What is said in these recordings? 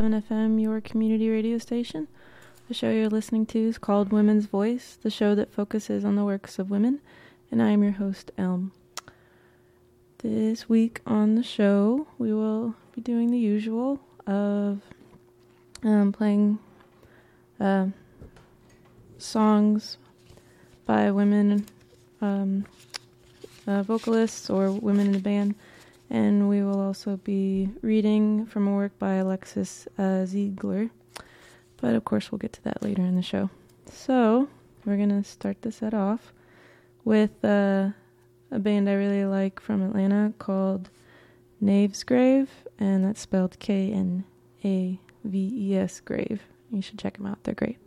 7FM, your community radio station. The show you're listening to is called Women's Voice, the show that focuses on the works of women, and I am your host, Elm. This week on the show, we will be doing the usual of um, playing uh, songs by women um, uh, vocalists or women in the band and we will also be reading from a work by Alexis uh, Zeigler. But of course, we'll get to that later in the show. So, we're going to start the set off with uh, a band I really like from Atlanta called Knaves Grave, and that's spelled K N A V E S Grave. You should check them out, they're great.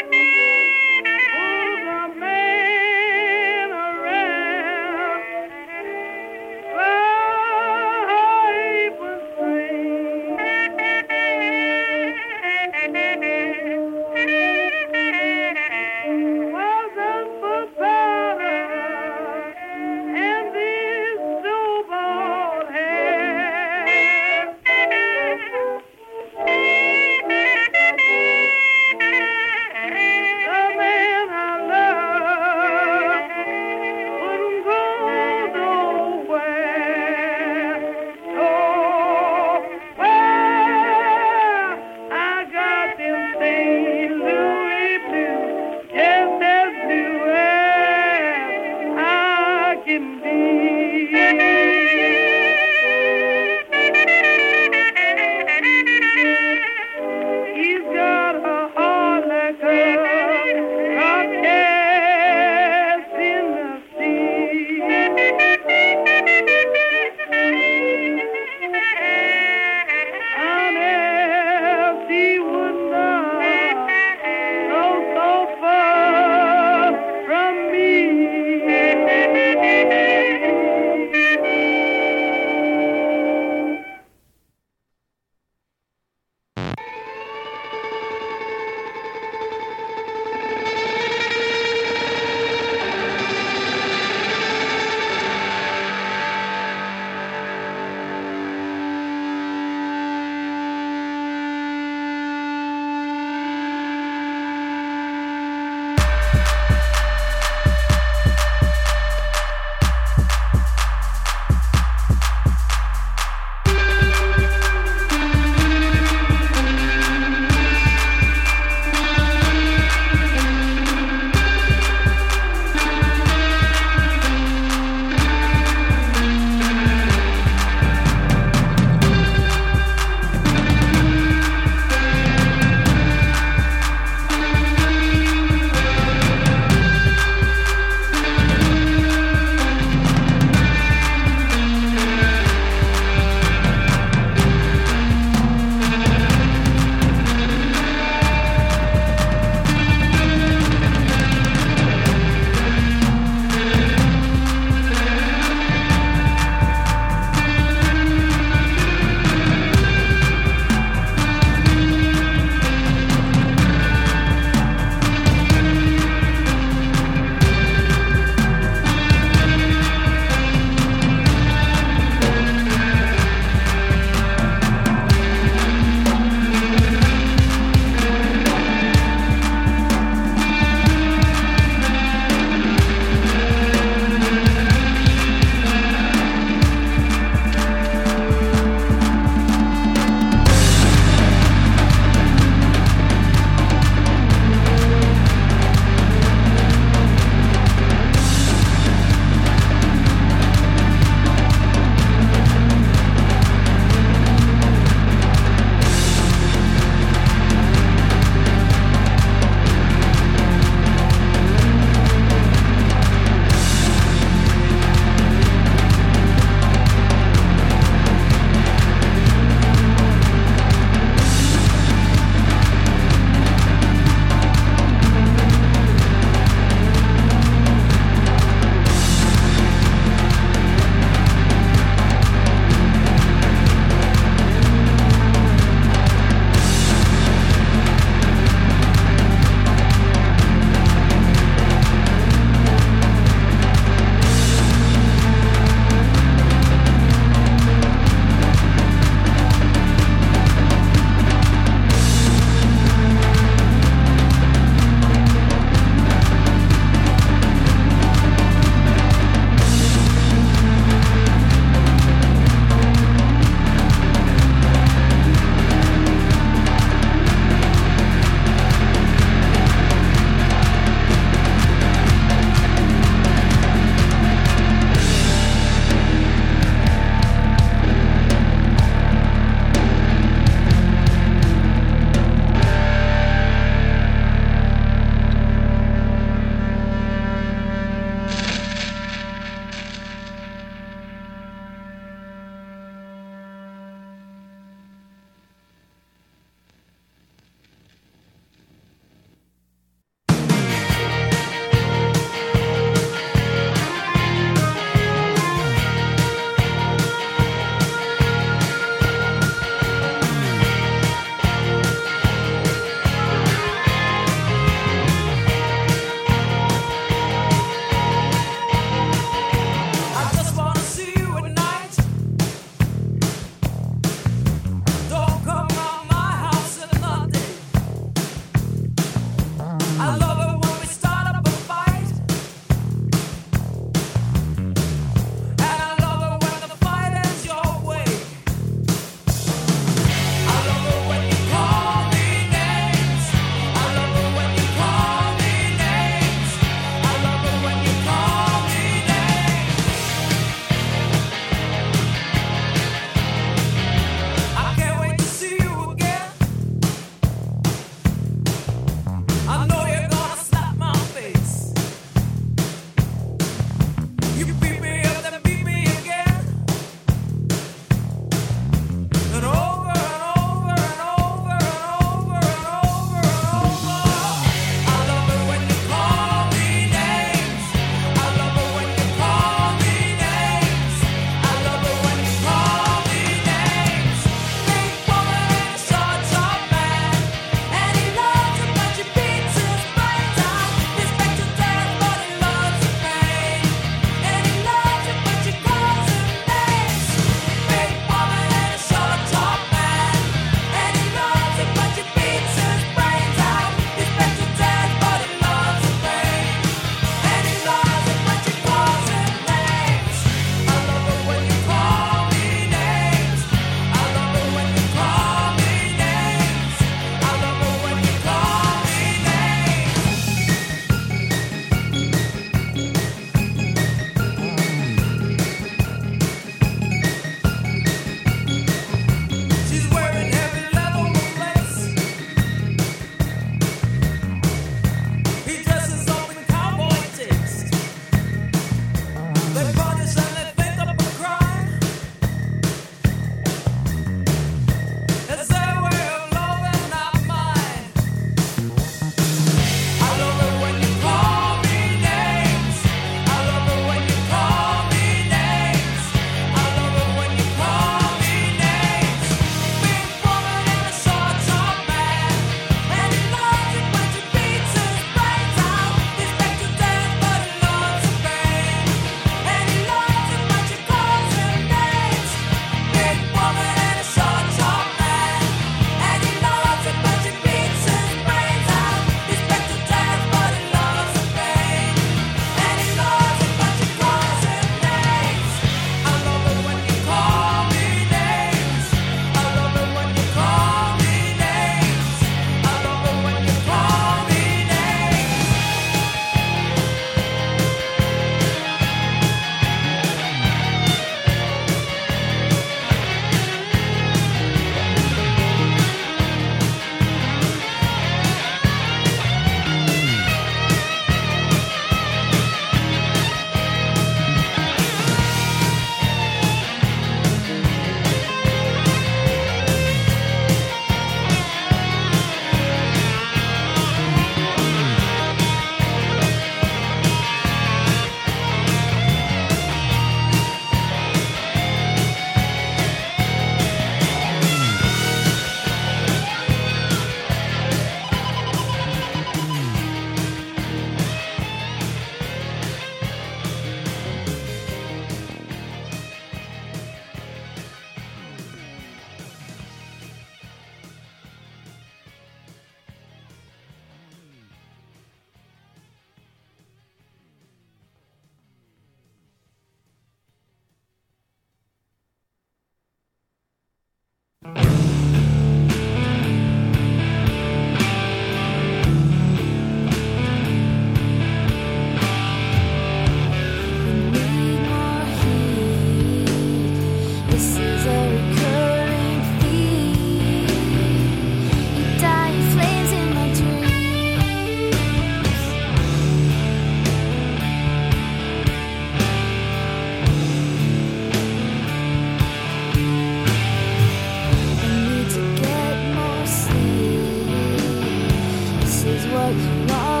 what you.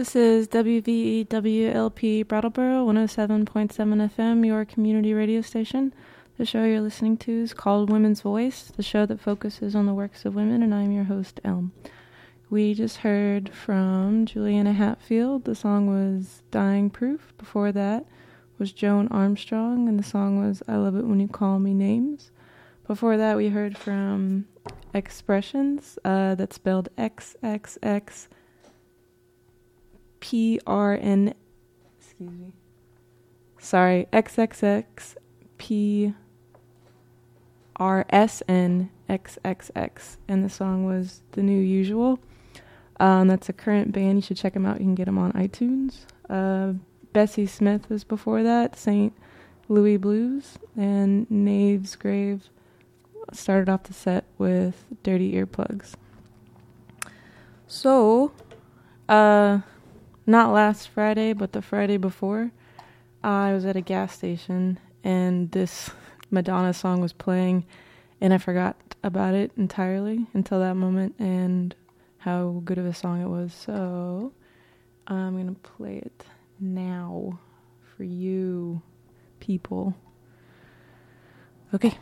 This is WVEWLP Brattleboro 107.7 FM, your community radio station. The show you're listening to is called Women's Voice, the show that focuses on the works of women, and I'm your host, Elm. We just heard from Juliana Hatfield. The song was Dying Proof. Before that was Joan Armatrading, and the song was I Love It When You Call Me Names. Before that, we heard from Expressions, uh, that's spelled X X X P R N. Excuse me. Sorry, X X X P R S N X X X, and the song was "The New Usual." Um, that's a current band. You should check them out. You can get them on iTunes. Uh, Bessie Smith was before that. Saint Louis Blues and Knave's Grave started off the set with Dirty Earplugs. So, uh, not last Friday, but the Friday before, I was at a gas station and this Madonna song was playing, and I forgot about it entirely until that moment and how good of a song it was. So I'm going to play it now for you people. Okay.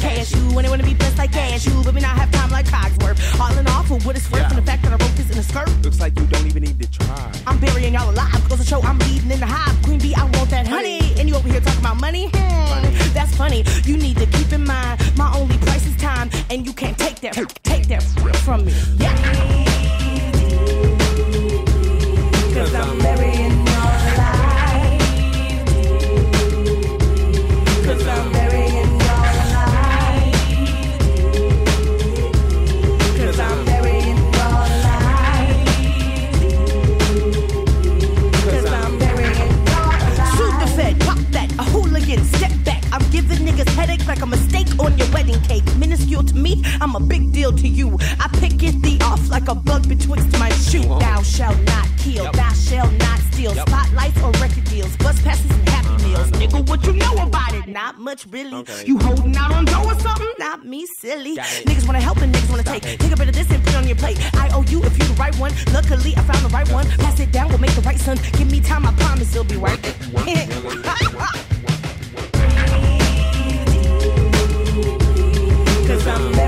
Niggas is cash you, and they wanna be blessed like cash you, but we not have time like Cogsworth. All in all, for what it's worth, yeah. and the fact that I wrote this in a skirt. Looks like you don't even need to try. I'm burying y'all alive, goes to show I'm leading in the hive. Queen bee, I want that honey, and you over here talking about money? Hmm, that's funny. You need to keep in mind, my only price is time, and you can't take that, Not much, really. Okay. You holding out on dough or something? Not me, silly. Niggas wanna help and niggas wanna take. Take a bit of this and put it on your plate. I owe you if you the right one. Luckily, I found the right one. Pass it down, we'll make the right son. Give me time, I promise it'll be right. I'm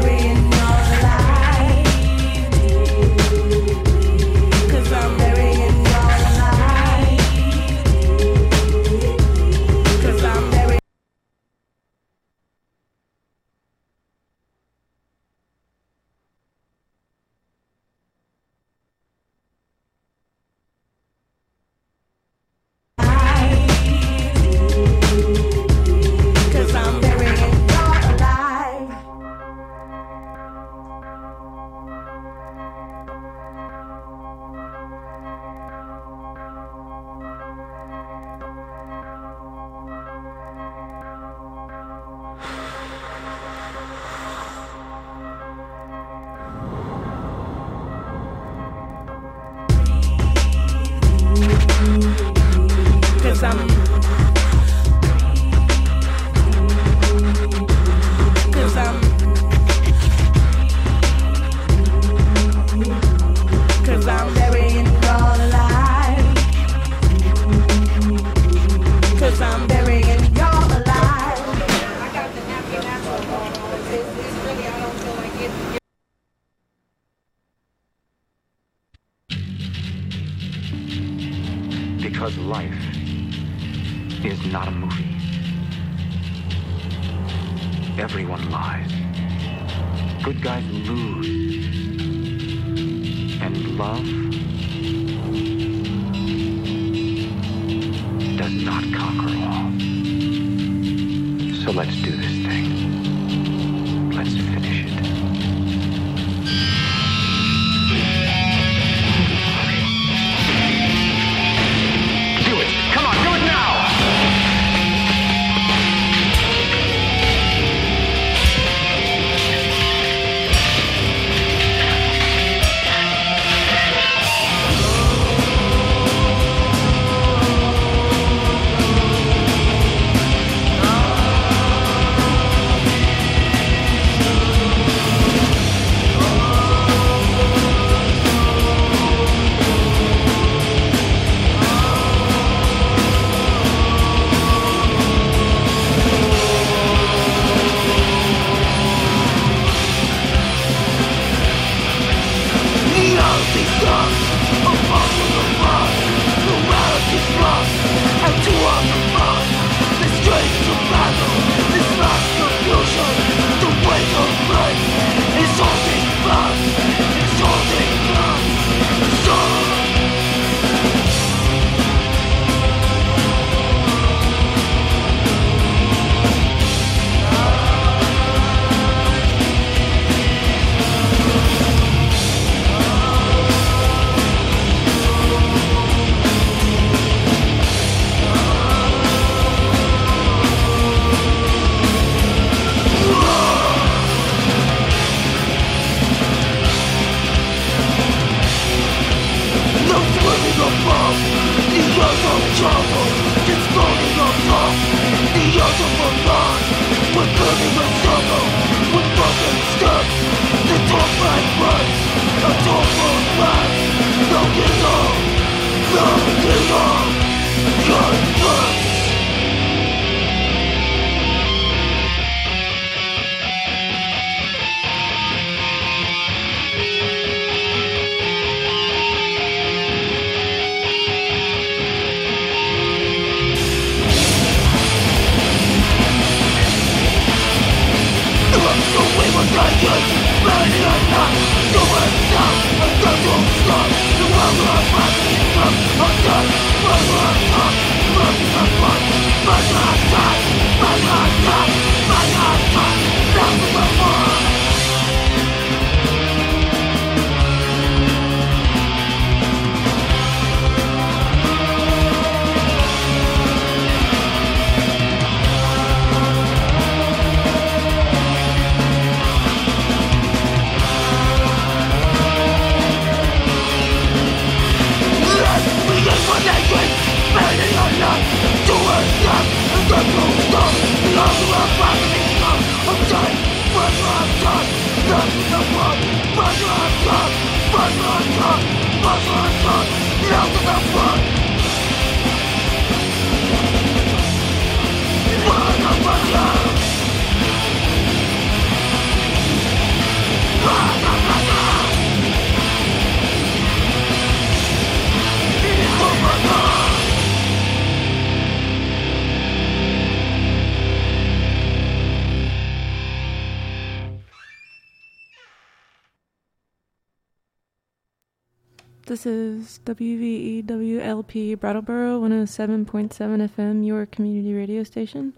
Brattleboro 107.7 FM, your community radio station.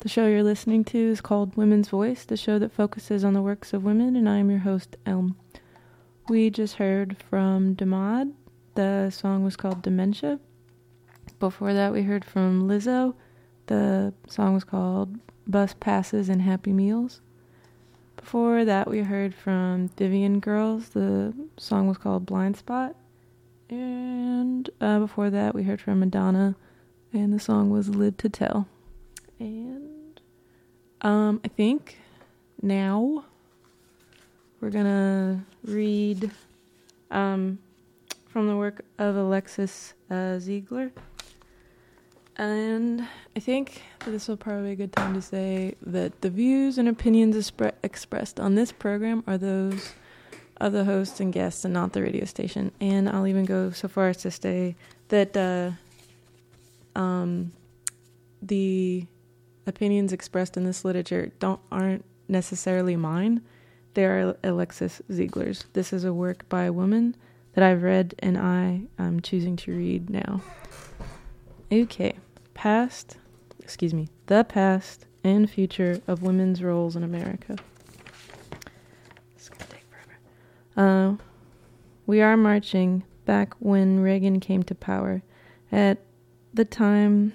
The show you're listening to is called Women's Voice, the show that focuses on the works of women, and I am your host, Elm. We just heard from Demad. The song was called Dementia. Before that, we heard from Lizzo. The song was called Bus Passes and Happy Meals. Before that, we heard from Vivian Girls. The song was called Blind Spot. And uh, before that, we heard from Madonna, and the song was Live to Tell. And um, I think now we're gonna read um, from the work of Alexis uh, Zeigler. And I think this will probably be a good time to say that the views and opinions expre- expressed on this program are those of the hosts and guests and not the radio station. And I'll even go so far as to say that uh, um, the opinions expressed in this literature don't aren't necessarily mine. They are Alexis Zeigler's. This is a work by a woman that I've read and I am choosing to read now. Okay, past, excuse me, the past and future of women's roles in America. Uh, we are marching back when Reagan came to power. At the time,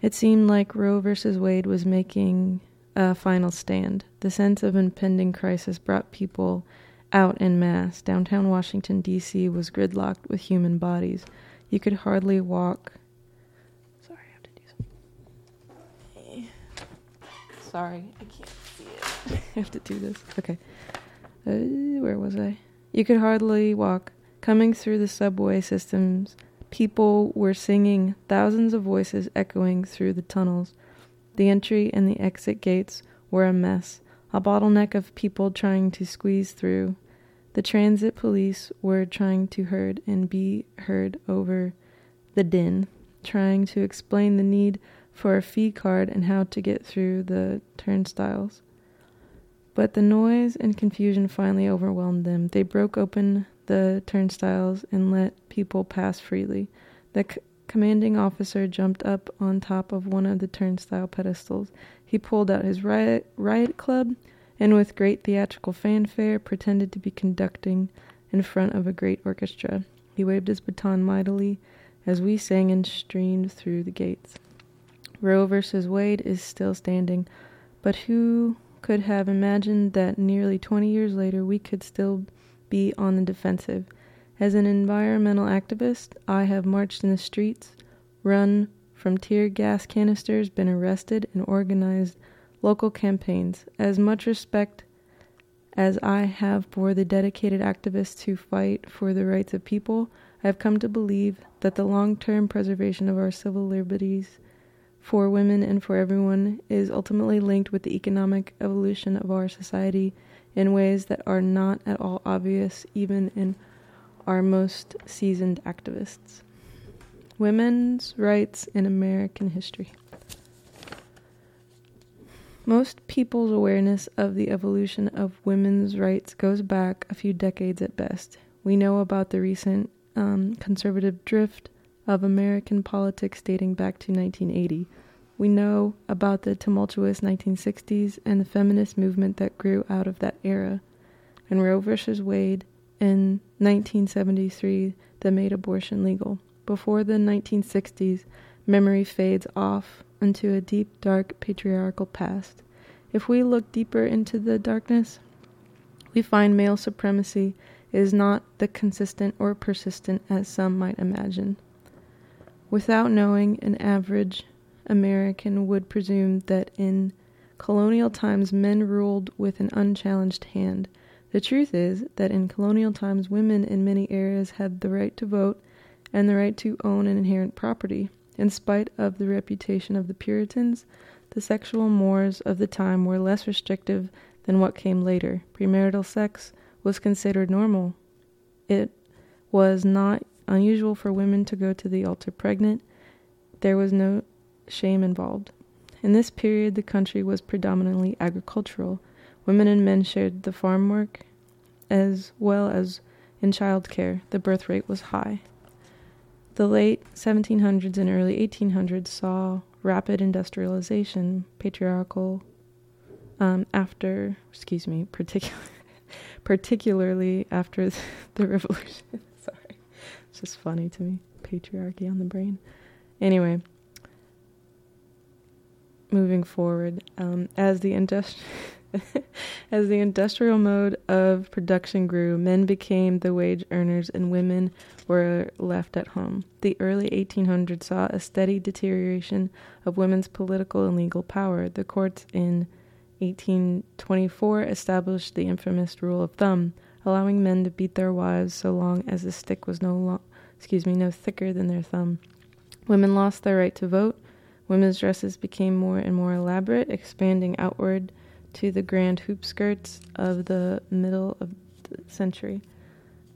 it seemed like Roe versus Wade was making a final stand. The sense of impending crisis brought people out en masse. Downtown Washington, D.C. was gridlocked with human bodies. You could hardly walk. Sorry, I have to do something. Sorry, I can't see it. I have to do this. Okay. Uh, where was I? You could hardly walk. Coming through the subway systems, people were singing, thousands of voices echoing through the tunnels. The entry and the exit gates were a mess, a bottleneck of people trying to squeeze through. The transit police were trying to herd and be heard over the din, trying to explain the need for a fee card and how to get through the turnstiles. But the noise and confusion finally overwhelmed them. They broke open the turnstiles and let people pass freely. The c- commanding officer jumped up on top of one of the turnstile pedestals. He pulled out his riot, riot club and, with great theatrical fanfare, pretended to be conducting in front of a great orchestra. He waved his baton mightily as we sang and streamed through the gates. Roe versus Wade is still standing, but who could have imagined that nearly 20 years later we could still be on the defensive. As an environmental activist, I have marched in the streets, run from tear gas canisters, been arrested, and organized local campaigns. As much respect as I have for the dedicated activists who fight for the rights of people, I have come to believe that the long term preservation of our civil liberties for women and for everyone is ultimately linked with the economic evolution of our society in ways that are not at all obvious even in our most seasoned activists. Women's rights in American history. Most people's awareness of the evolution of women's rights goes back a few decades at best. We know about the recent um, conservative drift of American politics dating back to 1980. We know about the tumultuous 1960s and the feminist movement that grew out of that era, and Roe v. Wade in 1973 that made abortion legal. Before the 1960s, memory fades off into a deep, dark patriarchal past. If we look deeper into the darkness, we find male supremacy is not the consistent or persistent as some might imagine. Without knowing, an average American would presume that in colonial times men ruled with an unchallenged hand. The truth is that in colonial times women in many areas had the right to vote and the right to own an inherent property. In spite of the reputation of the Puritans, the sexual mores of the time were less restrictive than what came later. Premarital sex was considered normal. It was not unusual for women to go to the altar pregnant. There was no shame involved. In this period, the country was predominantly agricultural. Women and men shared the farm work as well as in child care. The birth rate was high. The late 1700s and early 1800s saw rapid industrialization, patriarchal, um, after, excuse me, particular, particularly after the revolution. It's just funny to me. Patriarchy on the brain. Anyway, moving forward, um, as the industri- as the industrial mode of production grew, men became the wage earners and women were left at home. The early 1800s saw a steady deterioration of women's political and legal power. The courts in 1824 established the infamous rule of thumb, allowing men to beat their wives so long as the stick was no lo- excuse me, no thicker than their thumb. Women lost their right to vote. Women's dresses became more and more elaborate, expanding outward to the grand hoop skirts of the middle of the century.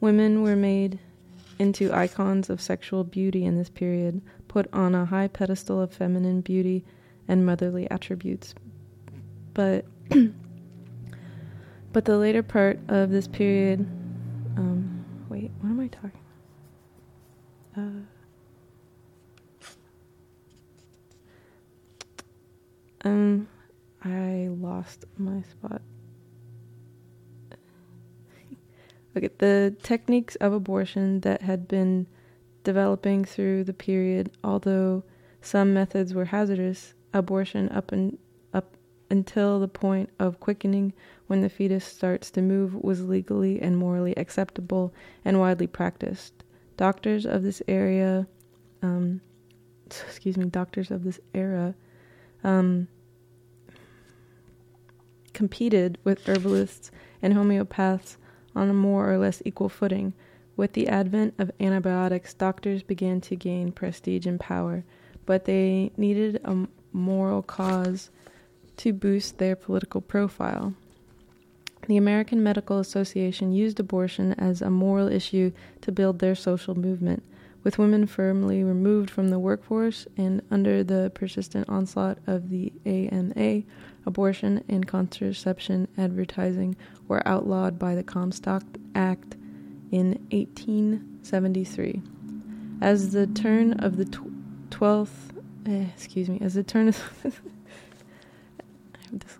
Women were made into icons of sexual beauty in this period, put on a high pedestal of feminine beauty and motherly attributes. But but the later part of this period, um, wait, what am I talking? Uh, um, I lost my spot. Okay, the techniques of abortion that had been developing through the period, although some methods were hazardous, abortion up and up until the point of quickening when the fetus starts to move was legally and morally acceptable and widely practiced. Doctors of this area, um, excuse me, doctors of this era, um, competed with herbalists and homeopaths on a more or less equal footing. With the advent of antibiotics, doctors began to gain prestige and power, but they needed a moral cause to boost their political profile. The American Medical Association used abortion as a moral issue to build their social movement. With women firmly removed from the workforce and under the persistent onslaught of the AMA, abortion and contraception advertising were outlawed by the Comstock Act in 1873. As the turn of the tw- 12th, eh, excuse me, as the turn of.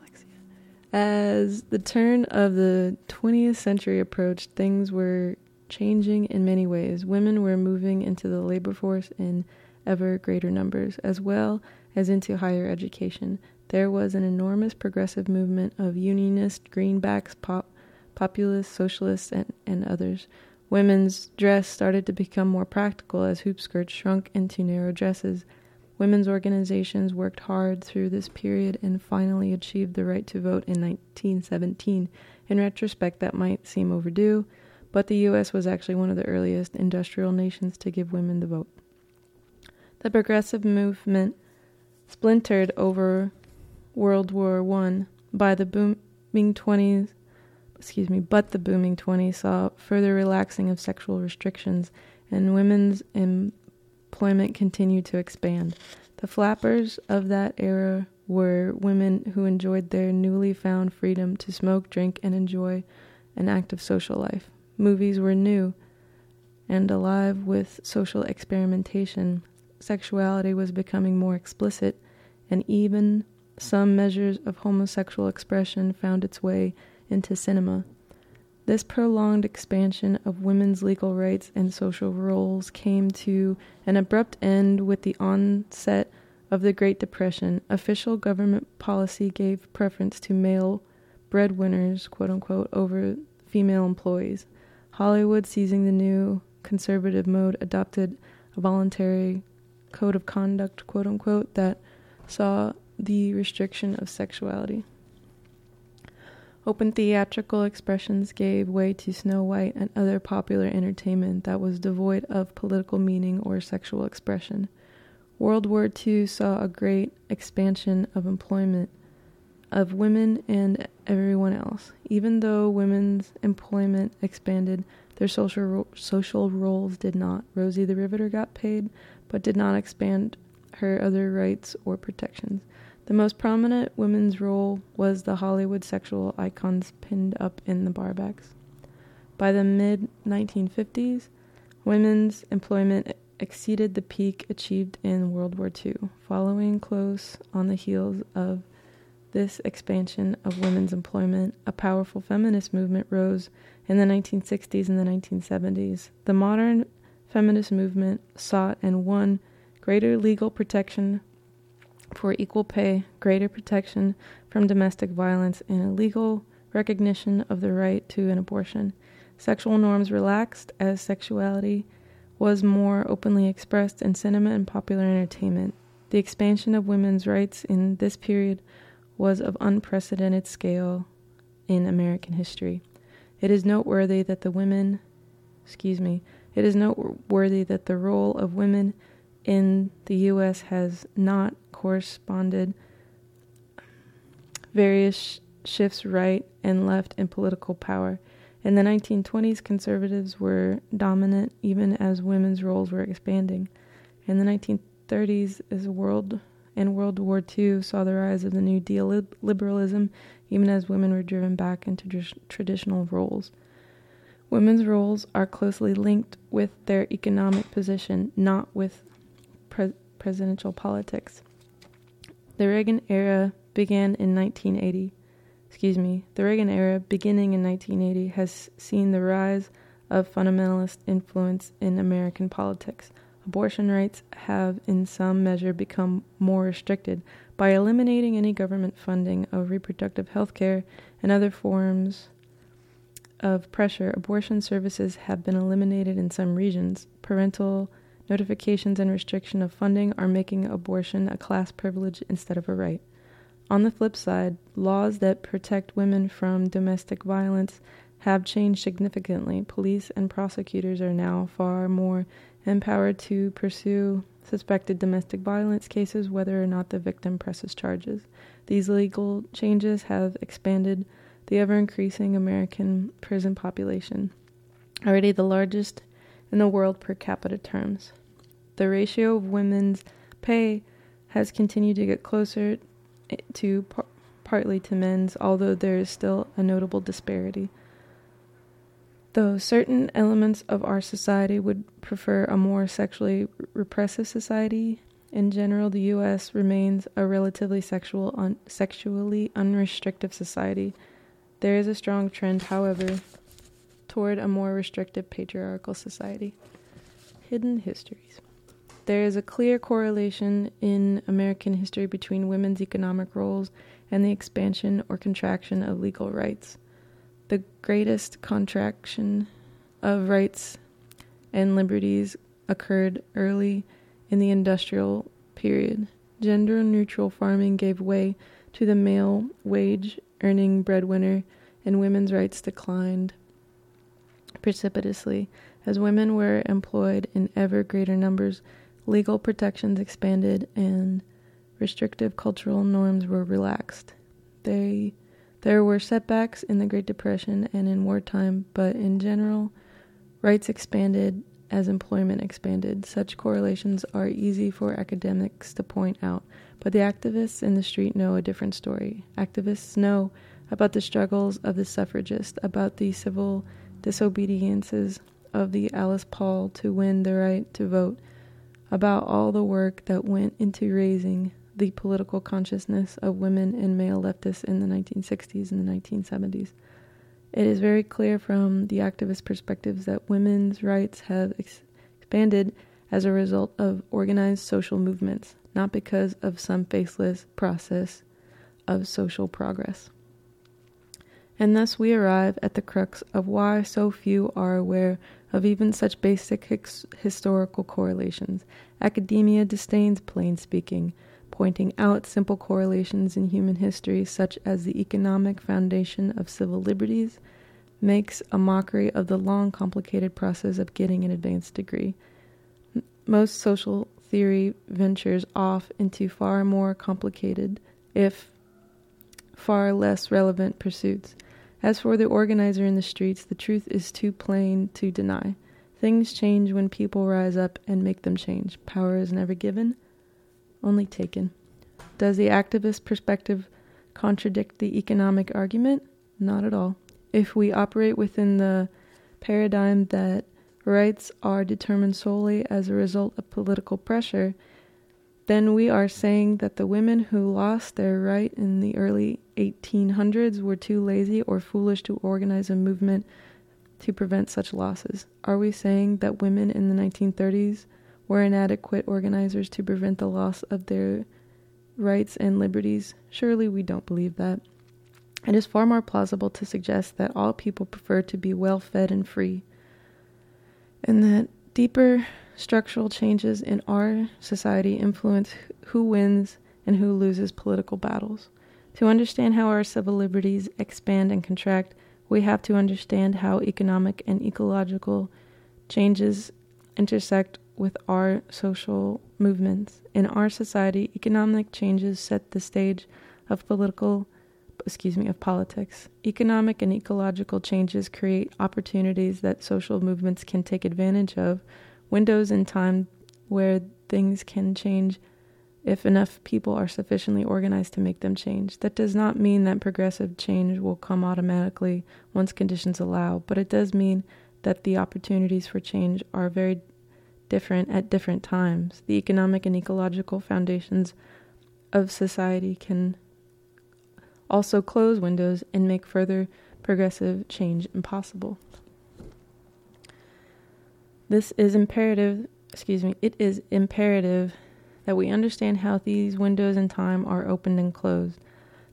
As the turn of the 20th century approached, things were changing in many ways. Women were moving into the labor force in ever greater numbers, as well as into higher education. There was an enormous progressive movement of unionists, greenbacks, pop, populists, socialists, and, and others. Women's dress started to become more practical as hoop skirts shrunk into narrow dresses. Women's organizations worked hard through this period and finally achieved the right to vote in 1917. In retrospect, that might seem overdue, but the U.S. was actually one of the earliest industrial nations to give women the vote. The progressive movement splintered over World War One by the booming 20s, excuse me, but the booming 20s saw further relaxing of sexual restrictions and women's employment continued to expand. The flappers of that era were women who enjoyed their newly found freedom to smoke, drink, and enjoy an active social life. Movies were new and alive with social experimentation. Sexuality was becoming more explicit, and even some measures of homosexual expression found its way into cinema. This prolonged expansion of women's legal rights and social roles came to an abrupt end with the onset of the Great Depression. Official government policy gave preference to male breadwinners, quote unquote, over female employees. Hollywood, seizing the new conservative mode, adopted a voluntary code of conduct, quote unquote, that saw the restriction of sexuality. Open theatrical expressions gave way to Snow White and other popular entertainment that was devoid of political meaning or sexual expression. World War II saw a great expansion of employment of women and everyone else. Even though women's employment expanded, their social ro- social roles did not. Rosie the Riveter got paid, but did not expand her other rights or protections. The most prominent women's role was the Hollywood sexual icons pinned up in the barbacks. By the mid 1950s, women's employment exceeded the peak achieved in World War II. Following close on the heels of this expansion of women's employment, a powerful feminist movement rose in the 1960s and the 1970s. The modern feminist movement sought and won greater legal protection for equal pay, greater protection from domestic violence, and a legal recognition of the right to an abortion. Sexual norms relaxed as sexuality was more openly expressed in cinema and popular entertainment. The expansion of women's rights in this period was of unprecedented scale in American history. It is noteworthy that the women, excuse me, it is noteworthy that the role of women in the U.S. has not corresponded various shifts right and left in political power. In the 1920s, conservatives were dominant even as women's roles were expanding. In the 1930s, as world and World War II saw the rise of the New Deal liberalism, even as women were driven back into tr- traditional roles. Women's roles are closely linked with their economic position, not with pre- presidential politics. The Reagan era began in 1980. Excuse me. The Reagan era, beginning in 1980, has seen the rise of fundamentalist influence in American politics. Abortion rights have, in some measure, become more restricted by eliminating any government funding of reproductive health care and other forms of pressure. Abortion services have been eliminated in some regions. Parental Notifications and restriction of funding are making abortion a class privilege instead of a right. On the flip side, laws that protect women from domestic violence have changed significantly. Police and prosecutors are now far more empowered to pursue suspected domestic violence cases whether or not the victim presses charges. These legal changes have expanded the ever increasing American prison population, already the largest in the world per capita terms. The ratio of women's pay has continued to get closer to par- partly to men's, although there is still a notable disparity. Though certain elements of our society would prefer a more sexually repressive society, in general, the U.S. remains a relatively sexual, un- sexually unrestrictive society. There is a strong trend, however, toward a more restrictive patriarchal society. Hidden histories. There is a clear correlation in American history between women's economic roles and the expansion or contraction of legal rights. The greatest contraction of rights and liberties occurred early in the industrial period. Gender neutral farming gave way to the male wage earning breadwinner, and women's rights declined precipitously as women were employed in ever greater numbers legal protections expanded and restrictive cultural norms were relaxed. They, there were setbacks in the Great Depression and in wartime, but in general, rights expanded as employment expanded. Such correlations are easy for academics to point out, but the activists in the street know a different story. Activists know about the struggles of the suffragists, about the civil disobediences of the Alice Paul to win the right to vote, about all the work that went into raising the political consciousness of women and male leftists in the 1960s and the 1970s. It is very clear from the activist perspectives that women's rights have ex- expanded as a result of organized social movements, not because of some faceless process of social progress. And thus we arrive at the crux of why so few are aware of even such basic his- historical correlations. Academia disdains plain speaking, pointing out simple correlations in human history, such as the economic foundation of civil liberties, makes a mockery of the long, complicated process of getting an advanced degree. Most social theory ventures off into far more complicated, if far less relevant pursuits. As for the organizer in the streets, the truth is too plain to deny. Things change when people rise up and make them change. Power is never given, only taken. Does the activist perspective contradict the economic argument? Not at all. If we operate within the paradigm that rights are determined solely as a result of political pressure, then we are saying that the women who lost their right in the early 1800s were too lazy or foolish to organize a movement to prevent such losses. Are we saying that women in the 1930s were inadequate organizers to prevent the loss of their rights and liberties? Surely we don't believe that. It is far more plausible to suggest that all people prefer to be well fed and free, and that deeper structural changes in our society influence who wins and who loses political battles. To understand how our civil liberties expand and contract, we have to understand how economic and ecological changes intersect with our social movements. In our society, economic changes set the stage of political excuse me, of politics. Economic and ecological changes create opportunities that social movements can take advantage of windows in time where things can change if enough people are sufficiently organized to make them change. That does not mean that progressive change will come automatically once conditions allow, but it does mean that the opportunities for change are very different at different times. The economic and ecological foundations of society can also close windows and make further progressive change impossible. This is imperative, excuse me, it is imperative that we understand how these windows in time are opened and closed.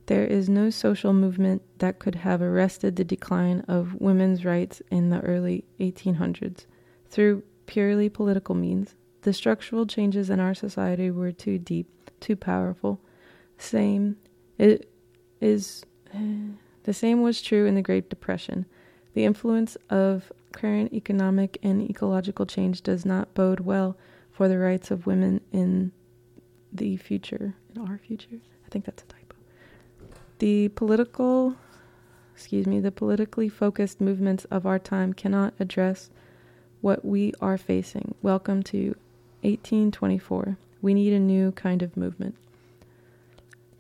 There is no social movement that could have arrested the decline of women's rights in the early 1800s through purely political means. The structural changes in our society were too deep, too powerful. Same, it is the same was true in the Great Depression. The influence of current economic and ecological change does not bode well for the rights of women in the future, in our future. I think that's a typo. The political, excuse me, the politically focused movements of our time cannot address what we are facing. Welcome to 1824. We need a new kind of movement.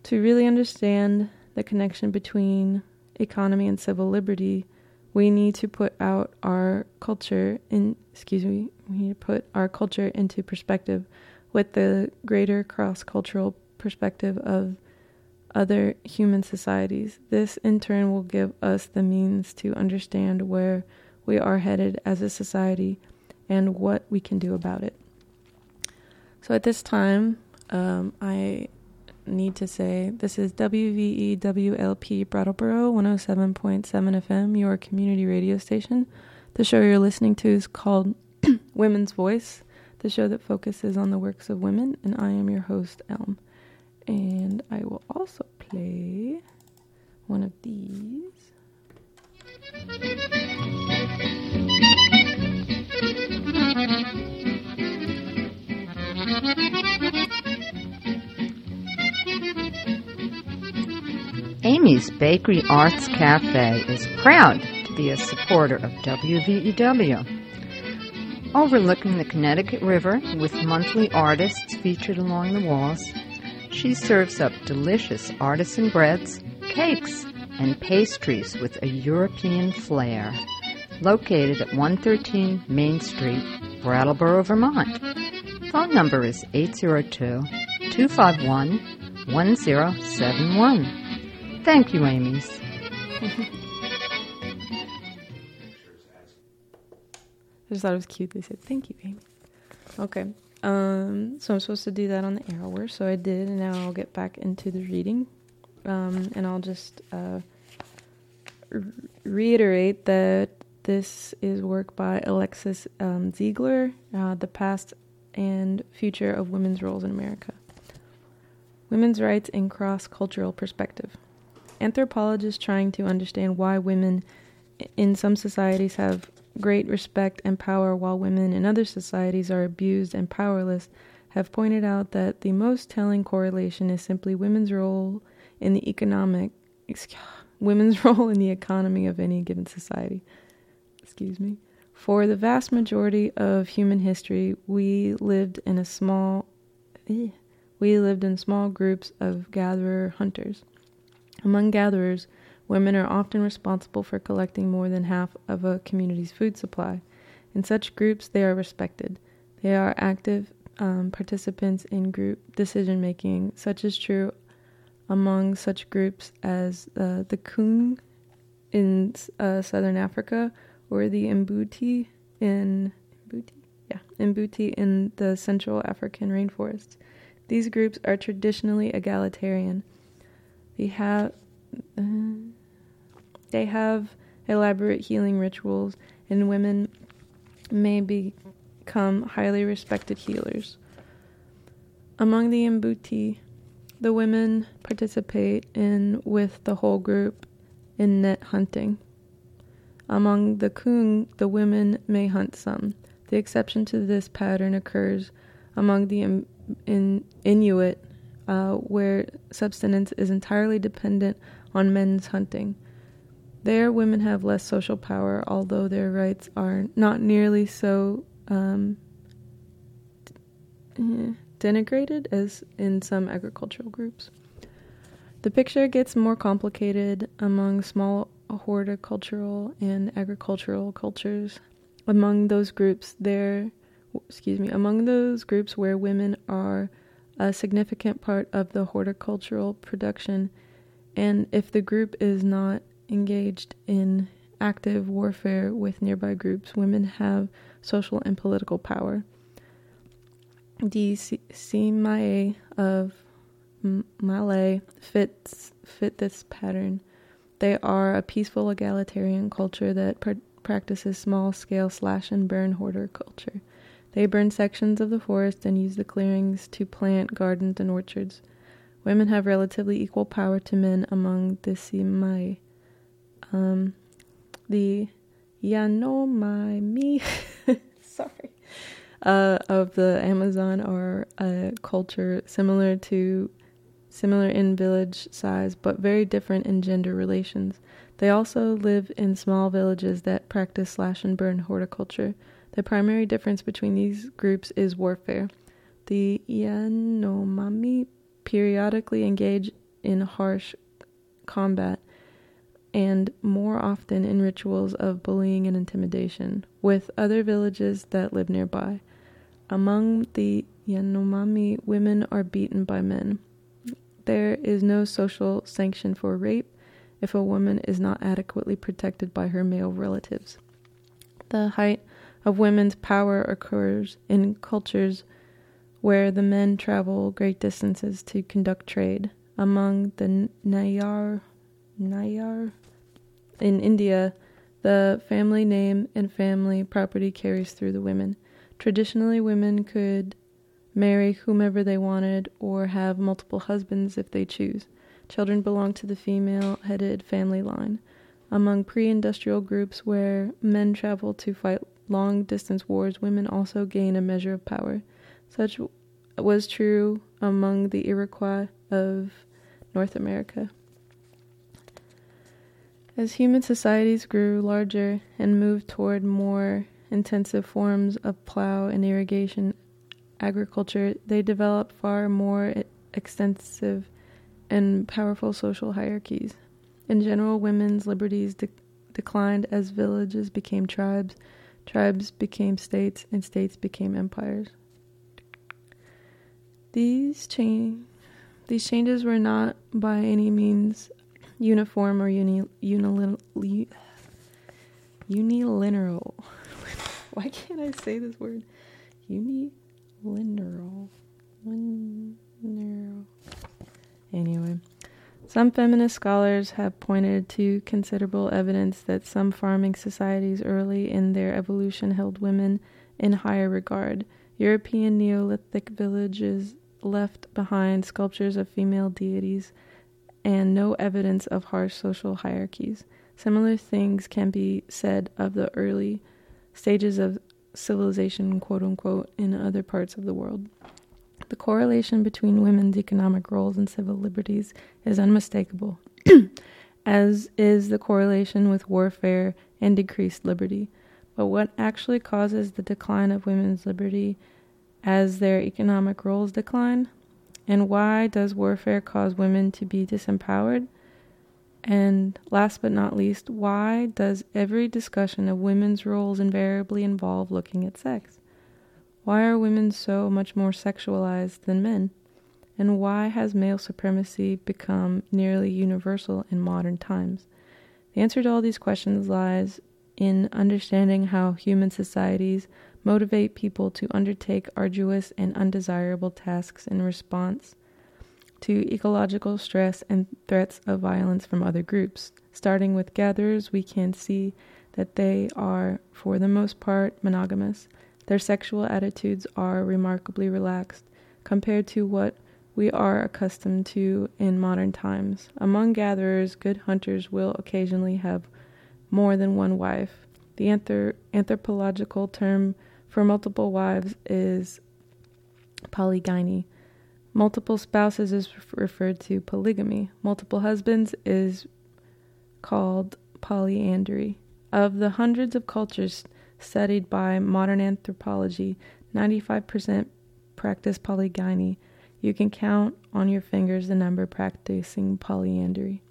To really understand the connection between economy and civil liberty, we need to put out our culture in excuse me we need to put our culture into perspective with the greater cross-cultural perspective of other human societies. This in turn will give us the means to understand where we are headed as a society and what we can do about it. So at this time um, i need to say this is WVEWLP Brattleboro 107.7 FM, your community radio station. The show you're listening to is called Women's Voice, the show that focuses on the works of women, and I am your host, Elm. And I will also play one of these. Amy's Bakery Arts Cafe is proud to be a supporter of WVEW. Overlooking the Connecticut River with monthly artists featured along the walls, she serves up delicious artisan breads, cakes, and pastries with a European flair. Located at 113 Main Street, Brattleboro, Vermont. Phone number is 802 251 1071. Thank you, Amy's. I just thought it was cute. They said, "Thank you, Amy." Okay. Um, so I'm supposed to do that on the hour, so I did, and now I'll get back into the reading. Um, and I'll just uh, r- reiterate that this is work by Alexis um, Zeigler, uh, The Past and Future of Women's Roles in America. Women's Rights in Cross Cultural Perspective. Anthropologists trying to understand why women in some societies have great respect and power while women in other societies are abused and powerless have pointed out that the most telling correlation is simply women's role in the economic women's role in the economy of any given society. Excuse me. For the vast majority of human history, we lived in a small eh, we lived in small groups of gatherer hunters. Among gatherers, Women are often responsible for collecting more than half of a community's food supply. In such groups, they are respected. They are active um, participants in group decision making. Such is true among such groups as uh, the Kung in uh, southern Africa or the Mbuti in Mbuti? Yeah, Mbuti in the Central African rainforests. These groups are traditionally egalitarian. They have uh, they have elaborate healing rituals, and women may become highly respected healers. Among the Mbuti, the women participate in with the whole group in net hunting. Among the Kung, the women may hunt some. The exception to this pattern occurs among the in, in, Inuit, uh, where subsistence is entirely dependent on men's hunting. There, women have less social power, although their rights are not nearly so um, denigrated as in some agricultural groups. The picture gets more complicated among small horticultural and agricultural cultures. Among those groups, there, excuse me, among those groups where women are a significant part of the horticultural production, and if the group is not engaged in active warfare with nearby groups, women have social and political power. The Semai of Malay fits fit this pattern. They are a peaceful egalitarian culture that pr- practices small-scale slash and burn horticulture. They burn sections of the forest and use the clearings to plant gardens and orchards. Women have relatively equal power to men among the Semai. Um, the Yanomami, sorry, uh, of the Amazon are a culture similar to similar in village size, but very different in gender relations. They also live in small villages that practice slash and burn horticulture. The primary difference between these groups is warfare. The Yanomami periodically engage in harsh combat and more often in rituals of bullying and intimidation with other villages that live nearby. Among the Yanomami, women are beaten by men. There is no social sanction for rape if a woman is not adequately protected by her male relatives. The height of women's power occurs in cultures where the men travel great distances to conduct trade. Among the Nayar Nayar. In India, the family name and family property carries through the women. Traditionally, women could marry whomever they wanted or have multiple husbands if they choose. Children belong to the female headed family line. Among pre industrial groups where men travel to fight long distance wars, women also gain a measure of power. Such was true among the Iroquois of North America. As human societies grew larger and moved toward more intensive forms of plow and irrigation agriculture, they developed far more extensive and powerful social hierarchies. In general, women's liberties de- declined as villages became tribes, tribes became states, and states became empires. These change these changes were not by any means uniform or uni, unili, unilateral. Why can't I say this word? Unilateral. Anyway, some feminist scholars have pointed to considerable evidence that some farming societies early in their evolution held women in higher regard. European Neolithic villages left behind sculptures of female deities and no evidence of harsh social hierarchies. Similar things can be said of the early stages of civilization, quote unquote, in other parts of the world. The correlation between women's economic roles and civil liberties is unmistakable, as is the correlation with warfare and decreased liberty. But what actually causes the decline of women's liberty as their economic roles decline? And why does warfare cause women to be disempowered? And last but not least, why does every discussion of women's roles invariably involve looking at sex? Why are women so much more sexualized than men? And why has male supremacy become nearly universal in modern times? The answer to all these questions lies in understanding how human societies motivate people to undertake arduous and undesirable tasks in response to ecological stress and threats of violence from other groups. Starting with gatherers, we can see that they are, for the most part, monogamous. Their sexual attitudes are remarkably relaxed compared to what we are accustomed to in modern times. Among gatherers, good hunters will occasionally have more than one wife. The anthrop- anthropological term for multiple wives is polygyny. Multiple spouses is referred to polygamy. Multiple husbands is called polyandry. Of the hundreds of cultures studied by modern anthropology, 95% practice polygyny. You can count on your fingers the number practicing polyandry.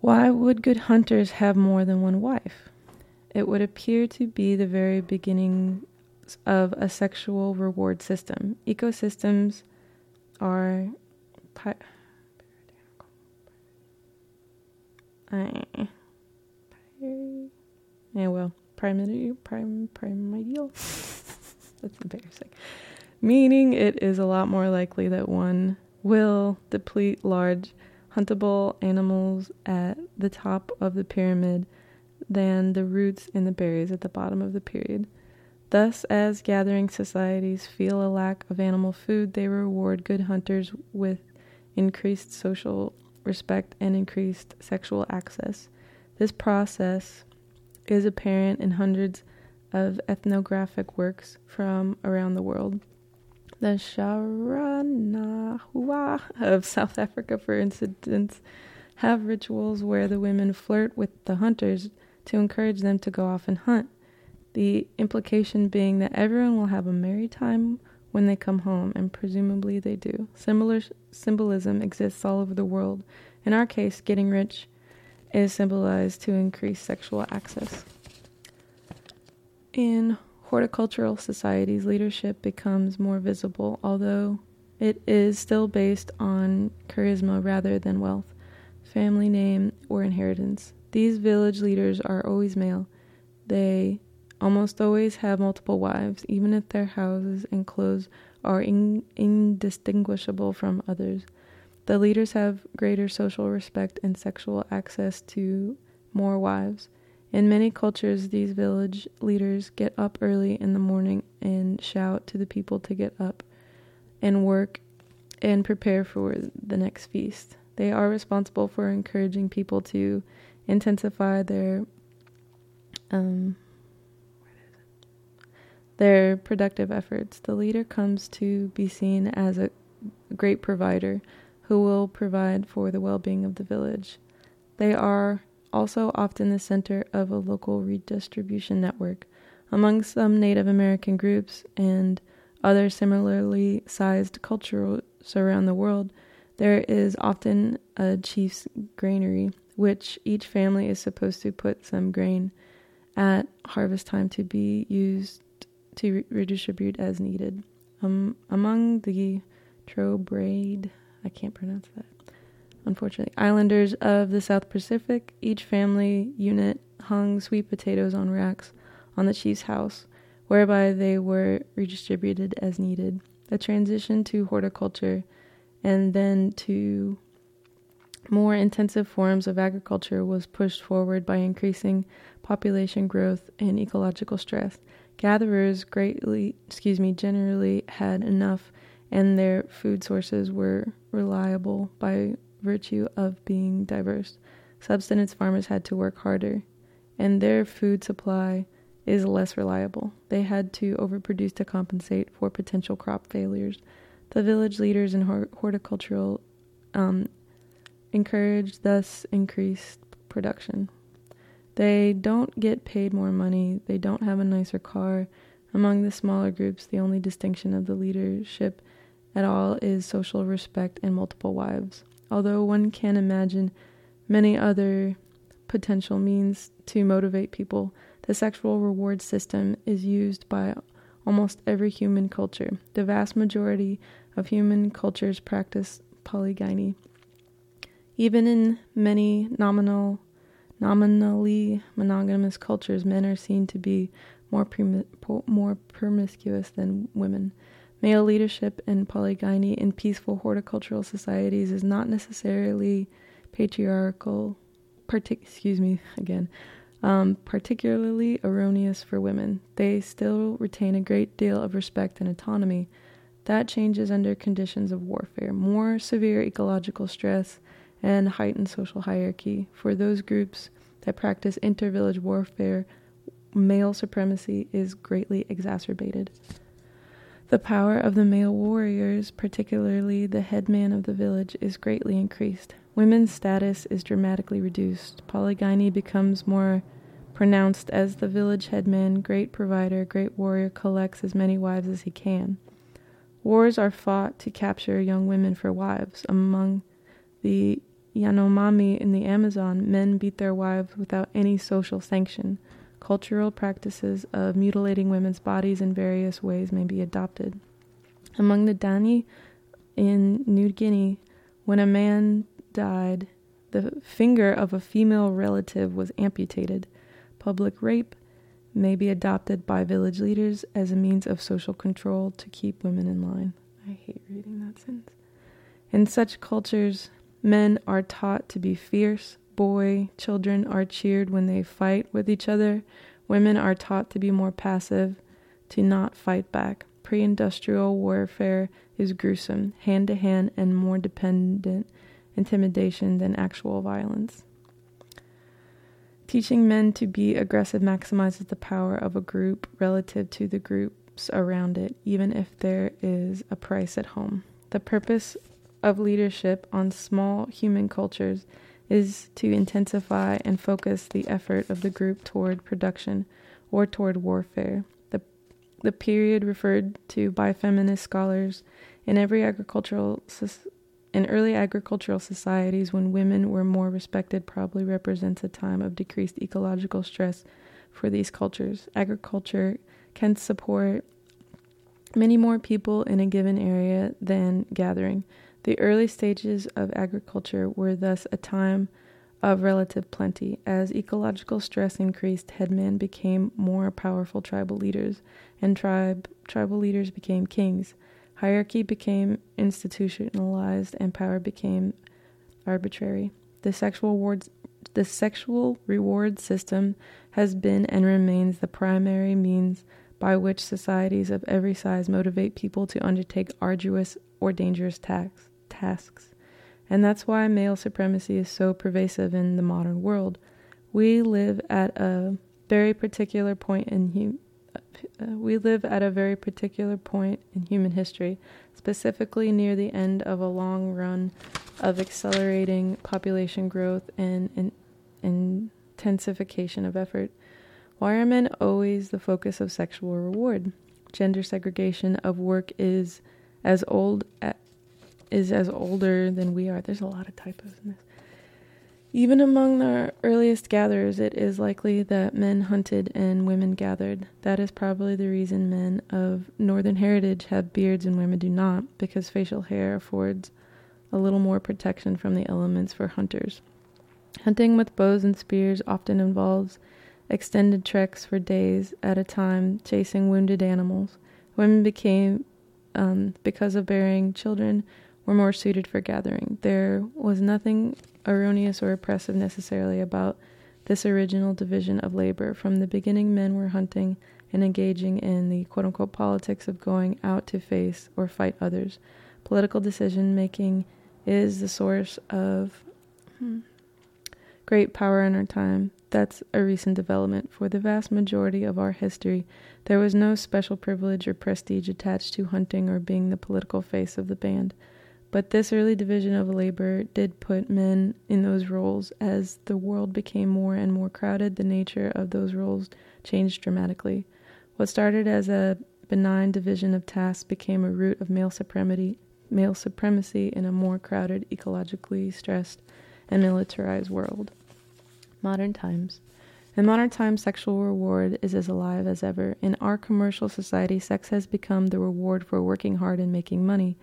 Why would good hunters have more than one wife? It would appear to be the very beginning of a sexual reward system. Ecosystems are. Pi- uh, yeah, well, primary, prime, primordial. That's embarrassing. Meaning it is a lot more likely that one will deplete large huntable animals at the top of the pyramid than the roots and the berries at the bottom of the period. Thus, as gathering societies feel a lack of animal food, they reward good hunters with increased social respect and increased sexual access. This process is apparent in hundreds of ethnographic works from around the world. The Sharanahua of South Africa, for instance, have rituals where the women flirt with the hunters to encourage them to go off and hunt. The implication being that everyone will have a merry time when they come home, and presumably they do. Similar symbolism exists all over the world. In our case, getting rich is symbolized to increase sexual access. In horticultural societies, leadership becomes more visible, although it is still based on charisma rather than wealth, family name, or inheritance. These village leaders are always male. They almost always have multiple wives, even if their houses and clothes are in- indistinguishable from others. The leaders have greater social respect and sexual access to more wives. In many cultures, these village leaders get up early in the morning and shout to the people to get up and work and prepare for the next feast. They are responsible for encouraging people to intensify their um, their productive efforts. The leader comes to be seen as a great provider who will provide for the well being of the village. They are also often the center of a local redistribution network. Among some Native American groups and other similarly sized cultures around the world, there is often a chief's granary, which each family is supposed to put some grain at harvest time to be used to re- redistribute as needed. Um, among the Trobraid, I can't pronounce that, unfortunately, islanders of the South Pacific, each family unit hung sweet potatoes on racks on the chief's house, whereby they were redistributed as needed. The transition to horticulture and then to more intensive forms of agriculture was pushed forward by increasing population growth and ecological stress. Gatherers greatly, excuse me, generally had enough and their food sources were reliable by virtue of being diverse. Subsistence farmers had to work harder, and their food supply is less reliable. They had to overproduce to compensate for potential crop failures. The village leaders in horticultural um, encouraged thus increased production. They don't get paid more money, they don't have a nicer car. Among the smaller groups, the only distinction of the leadership at all is social respect and multiple wives. Although one can imagine many other potential means to motivate people, the sexual reward system is used by almost every human culture. The vast majority of human cultures practice polygyny. Even in many nominal, nominally monogamous cultures, men are seen to be more, more promiscuous than women. Male leadership and polygyny in peaceful horticultural societies is not necessarily patriarchal, partic- excuse me again, um, particularly erroneous for women. They still retain a great deal of respect and autonomy. That changes under conditions of warfare, more severe ecological stress, and heightened social hierarchy. For those groups that practice intervillage warfare, male supremacy is greatly exacerbated. The power of the male warriors, particularly the headman of the village, is greatly increased. Women's status is dramatically reduced. Polygyny becomes more pronounced as the village headman, great provider, great warrior, collects as many wives as he can. Wars are fought to capture young women for wives. Among the Yanomami in the Amazon, men beat their wives without any social sanction. Cultural practices of mutilating women's bodies in various ways may be adopted. Among the Dani in New Guinea, when a man died, the finger of a female relative was amputated. Public rape may be adopted by village leaders as a means of social control to keep women in line. I hate reading that sentence. In such cultures, Men are taught to be fierce. Boy, children are cheered when they fight with each other. Women are taught to be more passive, to not fight back. Pre industrial warfare is gruesome, hand to hand, and more dependent intimidation than actual violence. Teaching men to be aggressive maximizes the power of a group relative to the groups around it, even if there is a price at home. The purpose of leadership on small human cultures is to intensify and focus the effort of the group toward production or toward warfare. The, the period referred to by feminist scholars in every agricultural in early agricultural societies when women were more respected probably represents a time of decreased ecological stress for these cultures. Agriculture can support many more people in a given area than gathering. The early stages of agriculture were thus a time of relative plenty. As ecological stress increased, headmen became more powerful tribal leaders, and tribe tribal leaders became kings. Hierarchy became institutionalized, and power became arbitrary. The sexual rewards, the sexual reward system has been and remains the primary means by which societies of every size motivate people to undertake arduous or dangerous tasks tasks. And that's why male supremacy is so pervasive in the modern world. We live at a very particular point in hum- uh, we live at a very particular point in human history, specifically near the end of a long run of accelerating population growth and, and intensification of effort. Why are men always the focus of sexual reward? Gender segregation of work is as old is as older than we are. There's a lot of typos in this. Even among the earliest gatherers, it is likely that men hunted and women gathered. That is probably the reason men of northern heritage have beards and women do not, because facial hair affords a little more protection from the elements for hunters. Hunting with bows and spears often involves extended treks for days at a time, chasing wounded animals. Women became, um, because of bearing children, were more suited for gathering. There was nothing erroneous or oppressive necessarily about this original division of labor. From the beginning, men were hunting and engaging in the quote unquote politics of going out to face or fight others. Political decision making is the source of hmm, great power in our time. That's a recent development. For the vast majority of our history, there was no special privilege or prestige attached to hunting or being the political face of the band. But this early division of labor did put men in those roles. As the world became more and more crowded, the nature of those roles changed dramatically. What started as a benign division of tasks became a root of male supremacy, male supremacy in a more crowded, ecologically stressed, and militarized world. Modern times. In modern times, sexual reward is as alive as ever. In our commercial society, sex has become the reward for working hard and making money.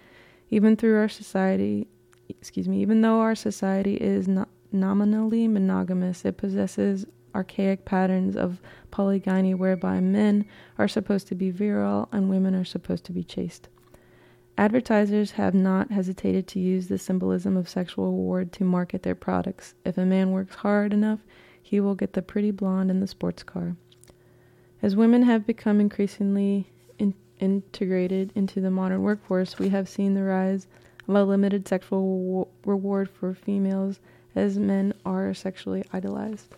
Even through our society, excuse me, even though our society is not nominally monogamous, it possesses archaic patterns of polygyny whereby men are supposed to be virile and women are supposed to be chaste. Advertisers have not hesitated to use the symbolism of sexual reward to market their products. If a man works hard enough, he will get the pretty blonde in the sports car. As women have become increasingly integrated into the modern workforce, we have seen the rise of a limited sexual reward for females as men are sexually idolized.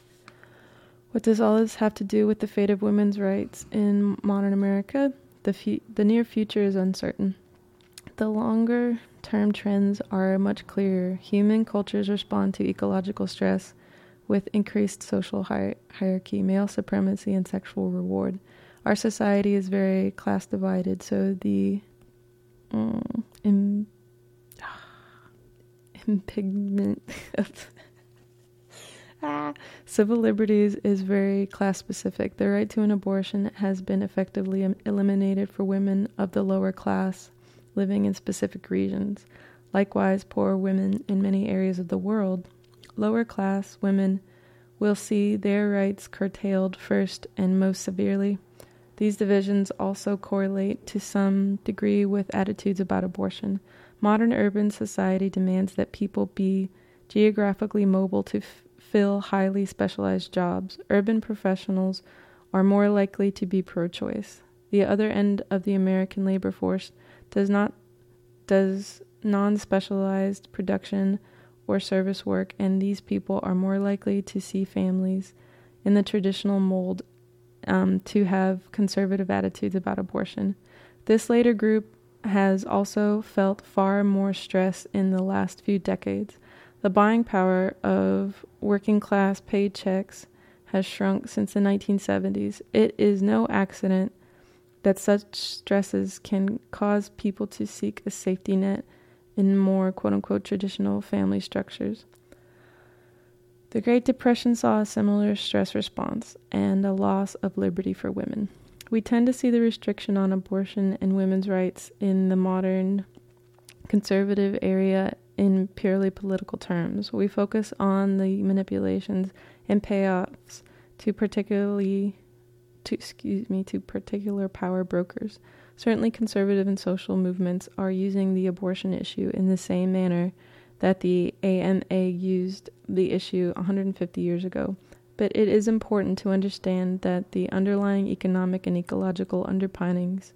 What does all this have to do with the fate of women's rights in modern America? The, the near future is uncertain. The longer term trends are much clearer. Human cultures respond to ecological stress with increased social hi- hierarchy, male supremacy, and sexual reward our society is very class divided, so the um, Im, impingement of ah, civil liberties is very class specific. The right to an abortion has been effectively eliminated for women of the lower class living in specific regions. Likewise, poor women in many areas of the world, lower class women will see their rights curtailed first and most severely. These divisions also correlate to some degree with attitudes about abortion. Modern urban society demands that people be geographically mobile to f- fill highly specialized jobs. Urban professionals are more likely to be pro choice. The other end of the American labor force does not does non-specialized production or service work and these people are more likely to see families in the traditional mold um, to have conservative attitudes about abortion. This later group has also felt far more stress in the last few decades. The buying power of working class paychecks has shrunk since the 1970s. It is no accident that such stresses can cause people to seek a safety net in more quote unquote traditional family structures. The Great Depression saw a similar stress response and a loss of liberty for women. We tend to see the restriction on abortion and women's rights in the modern conservative area in purely political terms. We focus on the manipulations and payoffs to particularly to excuse me to particular power brokers. Certainly conservative and social movements are using the abortion issue in the same manner that the AMA used the issue 150 years ago, but it is important to understand that the underlying economic and ecological underpinnings.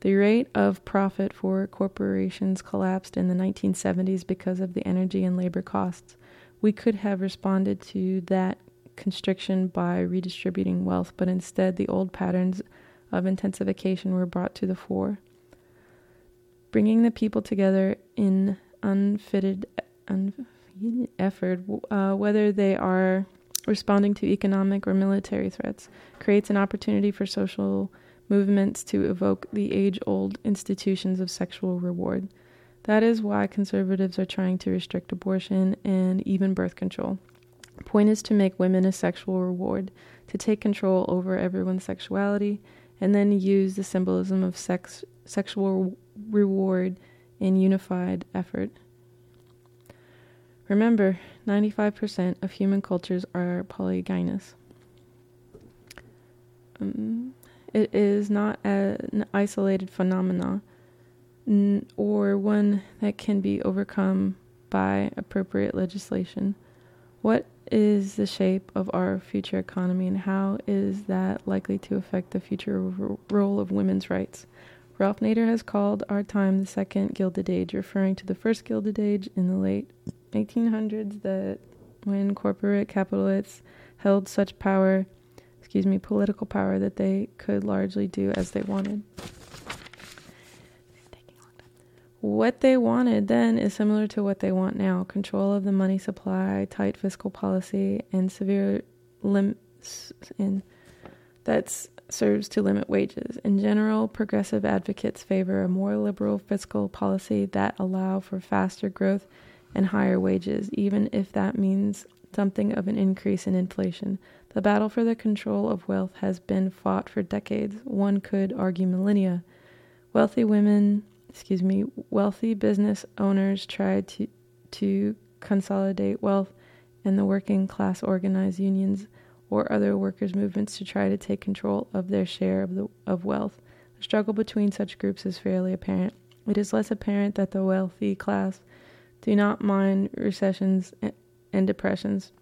The rate of profit for corporations collapsed in the 1970s because of the energy and labor costs. We could have responded to that constriction by redistributing wealth, but instead the old patterns of intensification were brought to the fore. Bringing the people together in unfitted effort, uh, whether they are responding to economic or military threats, creates an opportunity for social movements to evoke the age old institutions of sexual reward. That is why conservatives are trying to restrict abortion and even birth control. Point is to make women a sexual reward, to take control over everyone's sexuality, and then use the symbolism of sex, sexual reward in unified effort. Remember, 95% of human cultures are polygynous. Um, it is not an isolated phenomenon n- or one that can be overcome by appropriate legislation. What is the shape of our future economy and how is that likely to affect the future role of women's rights? Ralph Nader has called our time the second Gilded Age, referring to the first Gilded Age in the late 1800s that when corporate capitalists held such power, excuse me, political power that they could largely do as they wanted. What they wanted then is similar to what they want now control of the money supply, tight fiscal policy, and severe limits in that serves to limit wages. In general, progressive advocates favor a more liberal fiscal policy that allow for faster growth and higher wages, even if that means something of an increase in inflation. The battle for the control of wealth has been fought for decades, one could argue millennia. Wealthy women excuse me, wealthy business owners tried to to consolidate wealth and the working class organized unions or other workers' movements to try to take control of their share of the of wealth. The struggle between such groups is fairly apparent. It is less apparent that the wealthy class do not mind recessions and depressions.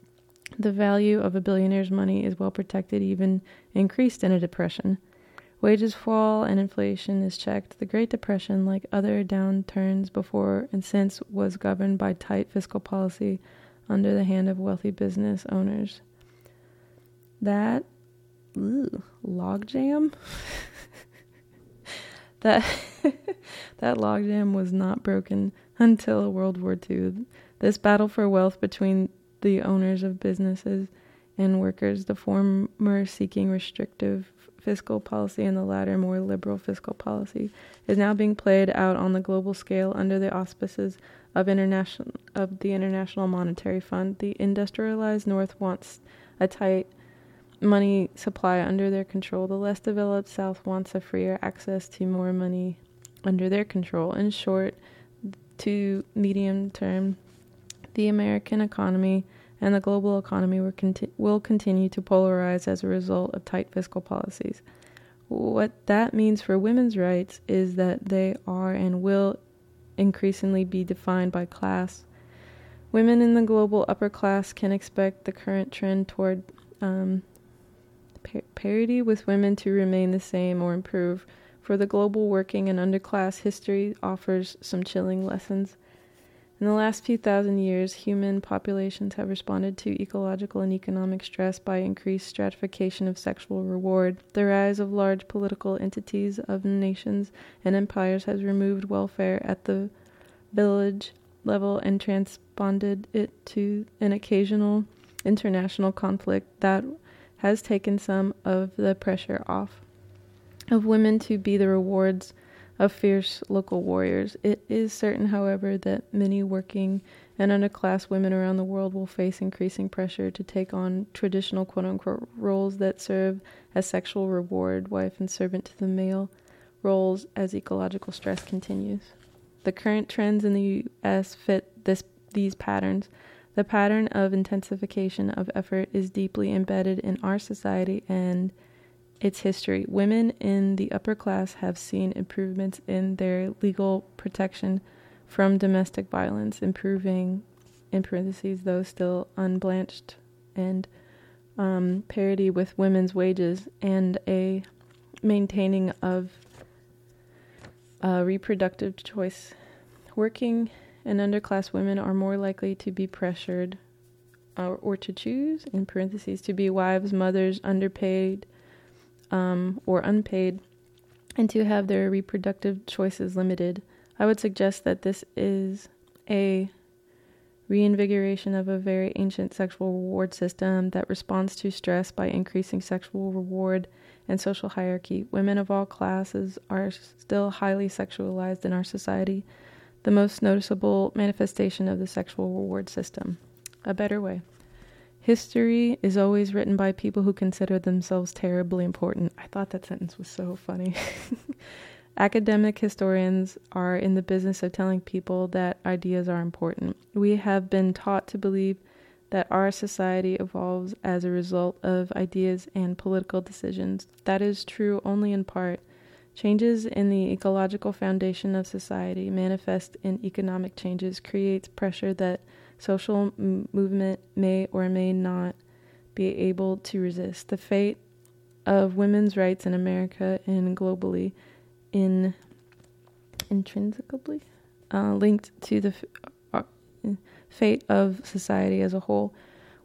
The value of a billionaire's money is well protected, even increased in a depression. Wages fall and inflation is checked. The Great Depression, like other downturns before and since, was governed by tight fiscal policy under the hand of wealthy business owners. That ugh, logjam that that logjam was not broken until World War II. This battle for wealth between the owners of businesses and workers, the former seeking restrictive fiscal policy and the latter more liberal fiscal policy, is now being played out on the global scale under the auspices of international of the International Monetary Fund. The industrialized North wants a tight money supply under their control. The less developed South wants a freer access to more money under their control. In short, to medium term, the American economy and the global economy will, conti- will continue to polarize as a result of tight fiscal policies. What that means for women's rights is that they are and will increasingly be defined by class. Women in the global upper class can expect the current trend toward um, par- parity with women to remain the same or improve. For the global working and underclass, history offers some chilling lessons. In the last few thousand years, human populations have responded to ecological and economic stress by increased stratification of sexual reward. The rise of large political entities of nations and empires has removed welfare at the village level and transponded it to an occasional international conflict that has taken some of the pressure off of women to be the rewards of fierce local warriors. It is certain, however, that many working and underclass women around the world will face increasing pressure to take on traditional quote unquote roles that serve as sexual reward, wife and servant to the male roles as ecological stress continues. The current trends in the US fit this these patterns. The pattern of intensification of effort is deeply embedded in our society and its history. Women in the upper class have seen improvements in their legal protection from domestic violence, improving, in parentheses, though still unblanched, and um, parity with women's wages, and a maintaining of uh, reproductive choice. Working and underclass women are more likely to be pressured uh, or to choose, in parentheses, to be wives, mothers, underpaid, um, or unpaid, and to have their reproductive choices limited. I would suggest that this is a reinvigoration of a very ancient sexual reward system that responds to stress by increasing sexual reward and social hierarchy. Women of all classes are still highly sexualized in our society, the most noticeable manifestation of the sexual reward system. A better way. History is always written by people who consider themselves terribly important. I thought that sentence was so funny. Academic historians are in the business of telling people that ideas are important. We have been taught to believe that our society evolves as a result of ideas and political decisions. That is true only in part. Changes in the ecological foundation of society manifest in economic changes creates pressure that social m- movement may or may not be able to resist. The fate of women's rights in America and globally in intrinsically uh, linked to the uh, fate of society as a whole.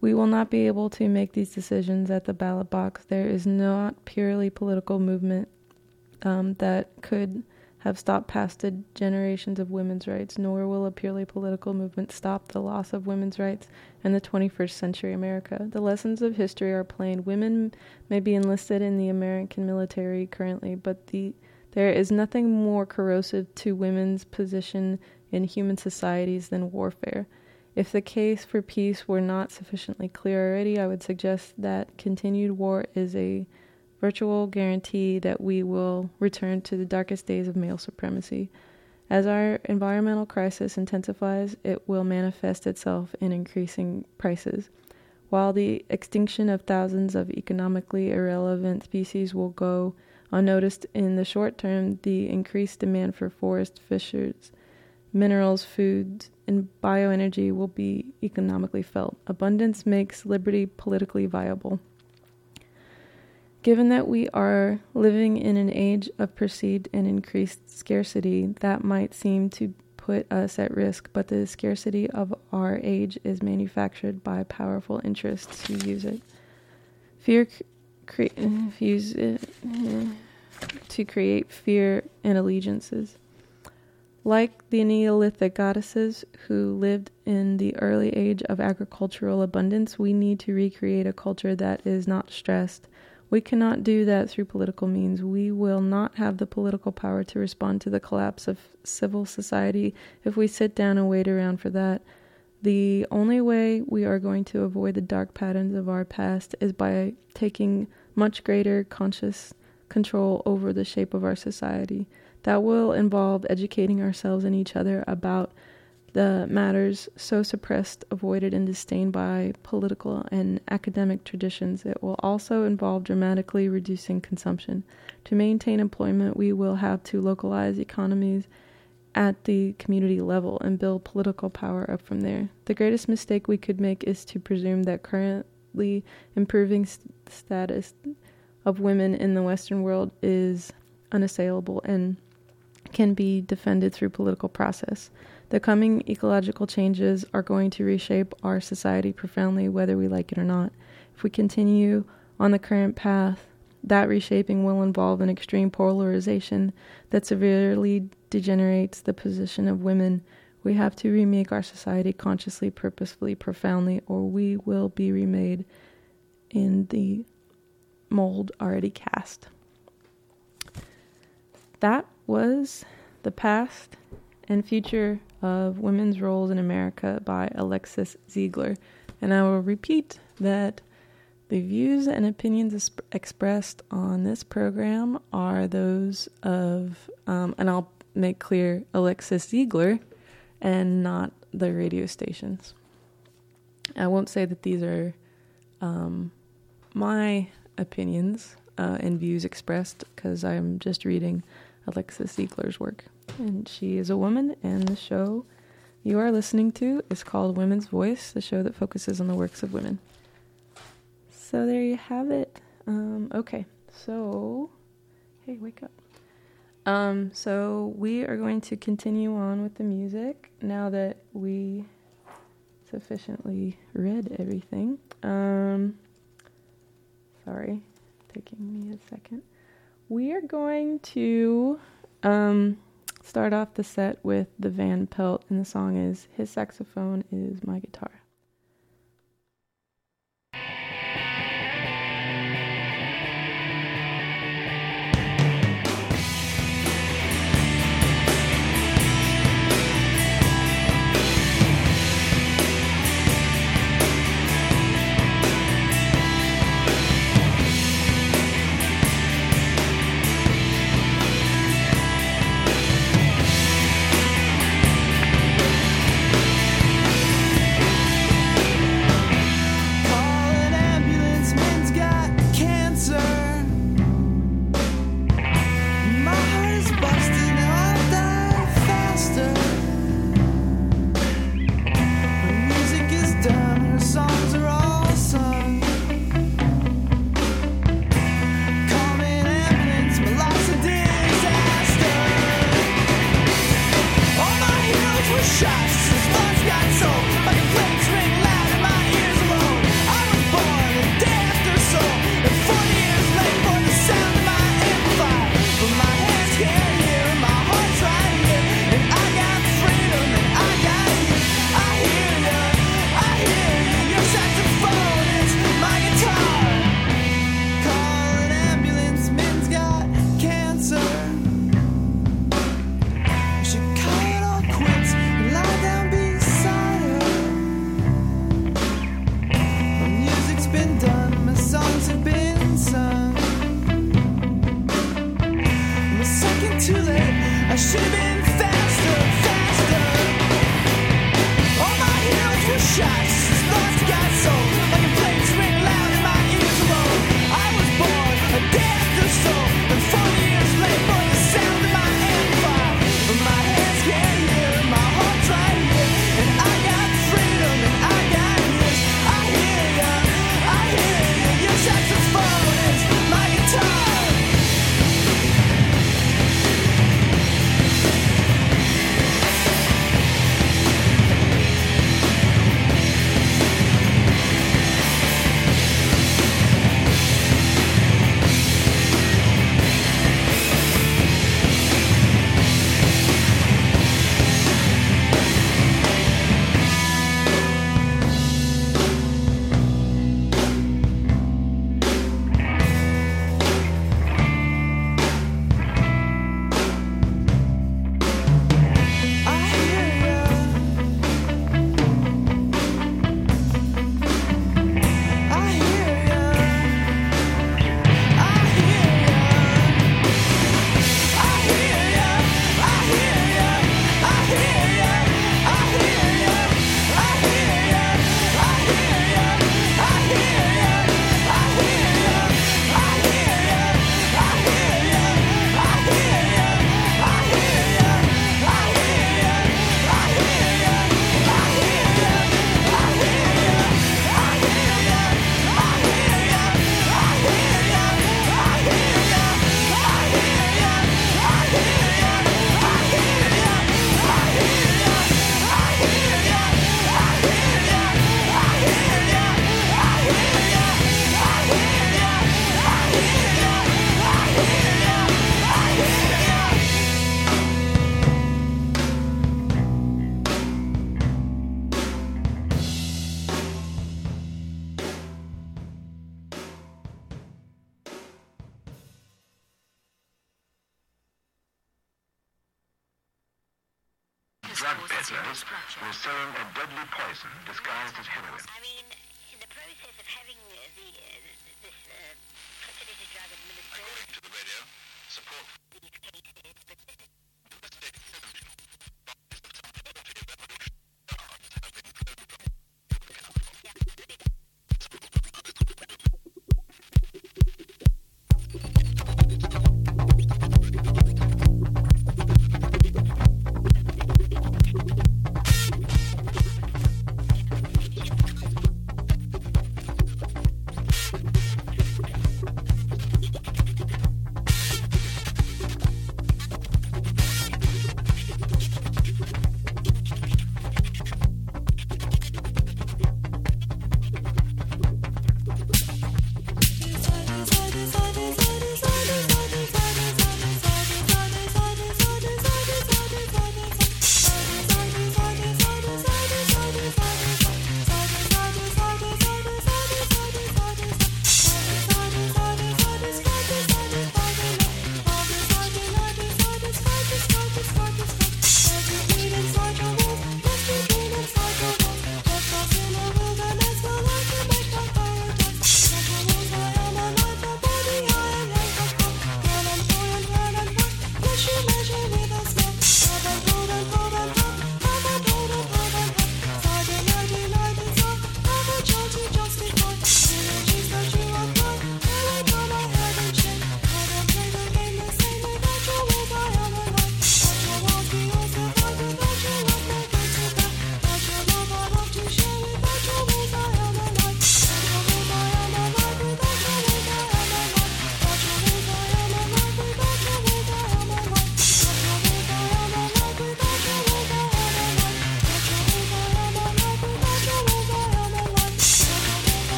We will not be able to make these decisions at the ballot box. There is not purely political movement um, that could have stopped past generations of women's rights, nor will a purely political movement stop the loss of women's rights in the 21st century America. The lessons of history are plain. Women may be enlisted in the American military currently, but the there is nothing more corrosive to women's position in human societies than warfare. If the case for peace were not sufficiently clear already, I would suggest that continued war is a virtual guarantee that we will return to the darkest days of male supremacy. As our environmental crisis intensifies, it will manifest itself in increasing prices. While the extinction of thousands of economically irrelevant species will go Unnoticed in the short term, the increased demand for forest fishers, minerals, foods, and bioenergy will be economically felt. Abundance makes liberty politically viable. Given that we are living in an age of perceived and increased scarcity, that might seem to put us at risk, but the scarcity of our age is manufactured by powerful interests who use it. Fear cre- use it mm-hmm, to create fear and allegiances. Like the Neolithic goddesses who lived in the early age of agricultural abundance, we need to recreate a culture that is not stressed. We cannot do that through political means. We will not have the political power to respond to the collapse of civil society if we sit down and wait around for that. The only way we are going to avoid the dark patterns of our past is by taking much greater conscious control over the shape of our society. That will involve educating ourselves and each other about the matters so suppressed, avoided, and disdained by political and academic traditions. It will also involve dramatically reducing consumption. To maintain employment, we will have to localize economies at the community level and build political power up from there. The greatest mistake we could make is to presume that currently improving st- status of women in the Western world is unassailable and can be defended through political process. The coming ecological changes are going to reshape our society profoundly, whether we like it or not. If we continue on the current path, that reshaping will involve an extreme polarization that severely degenerates the position of women. We have to remake our society consciously, purposefully, profoundly, or we will be remade in the mold already cast. That was The Past and Future of Women's Roles in America by Alexis Zeigler. And I will repeat that the views and opinions expressed on this program are those of, um, and I'll make clear, Alexis Zeigler and not the radio stations. I won't say that these are um, my opinions uh, and views expressed because I'm just reading Alexis Zeigler's work. And she is a woman, and the show you are listening to is called Women's Voice, the show that focuses on the works of women. So there you have it. Um, okay, so hey, wake up. Um, so we are going to continue on with the music now that we sufficiently read everything. Um, Sorry, taking me a second. We are going to um, start off the set with the Van Pelt, and the song is His Saxophone is My Guitar.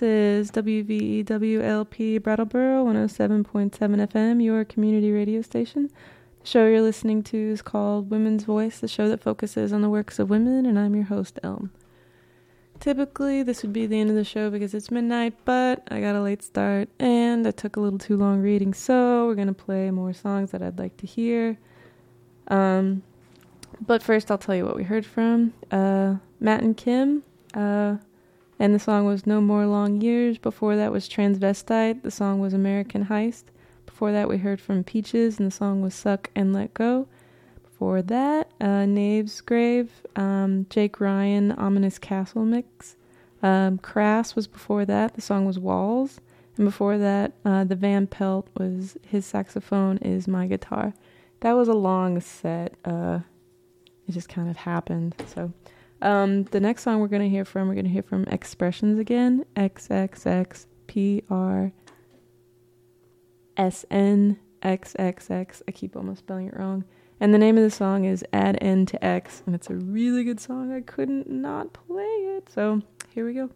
This is WVEWLP Brattleboro 107.7 FM, your community radio station. The show you're listening to is called Women's Voice, the show that focuses on the works of women, and I'm your host, Elm. Typically, this would be the end of the show because it's midnight, but I got a late start and I took a little too long reading, so we're going to play more songs that I'd like to hear. Um, but first, I'll tell you what we heard from uh, Matt and Kim, uh, and the song was No More Long Years. Before that was Transvestite, the song was American Heist. Before that, we heard from Peaches, and the song was Suck and Let Go. Before that, uh, Knave's Grave, um, Jake Ryan, Ominous Castle Mix. Um, Crass was before that. The song was Walls. And before that, uh, the Van Pelt was his saxophone is my guitar. That was a long set. Uh, it just kind of happened. So, um, the next song we're gonna hear from, we're gonna hear from Expressions again. X X X P R S N X X X. I keep almost spelling it wrong. And the name of the song is Add N to X, and it's a really good song. I couldn't not play it. So here we go.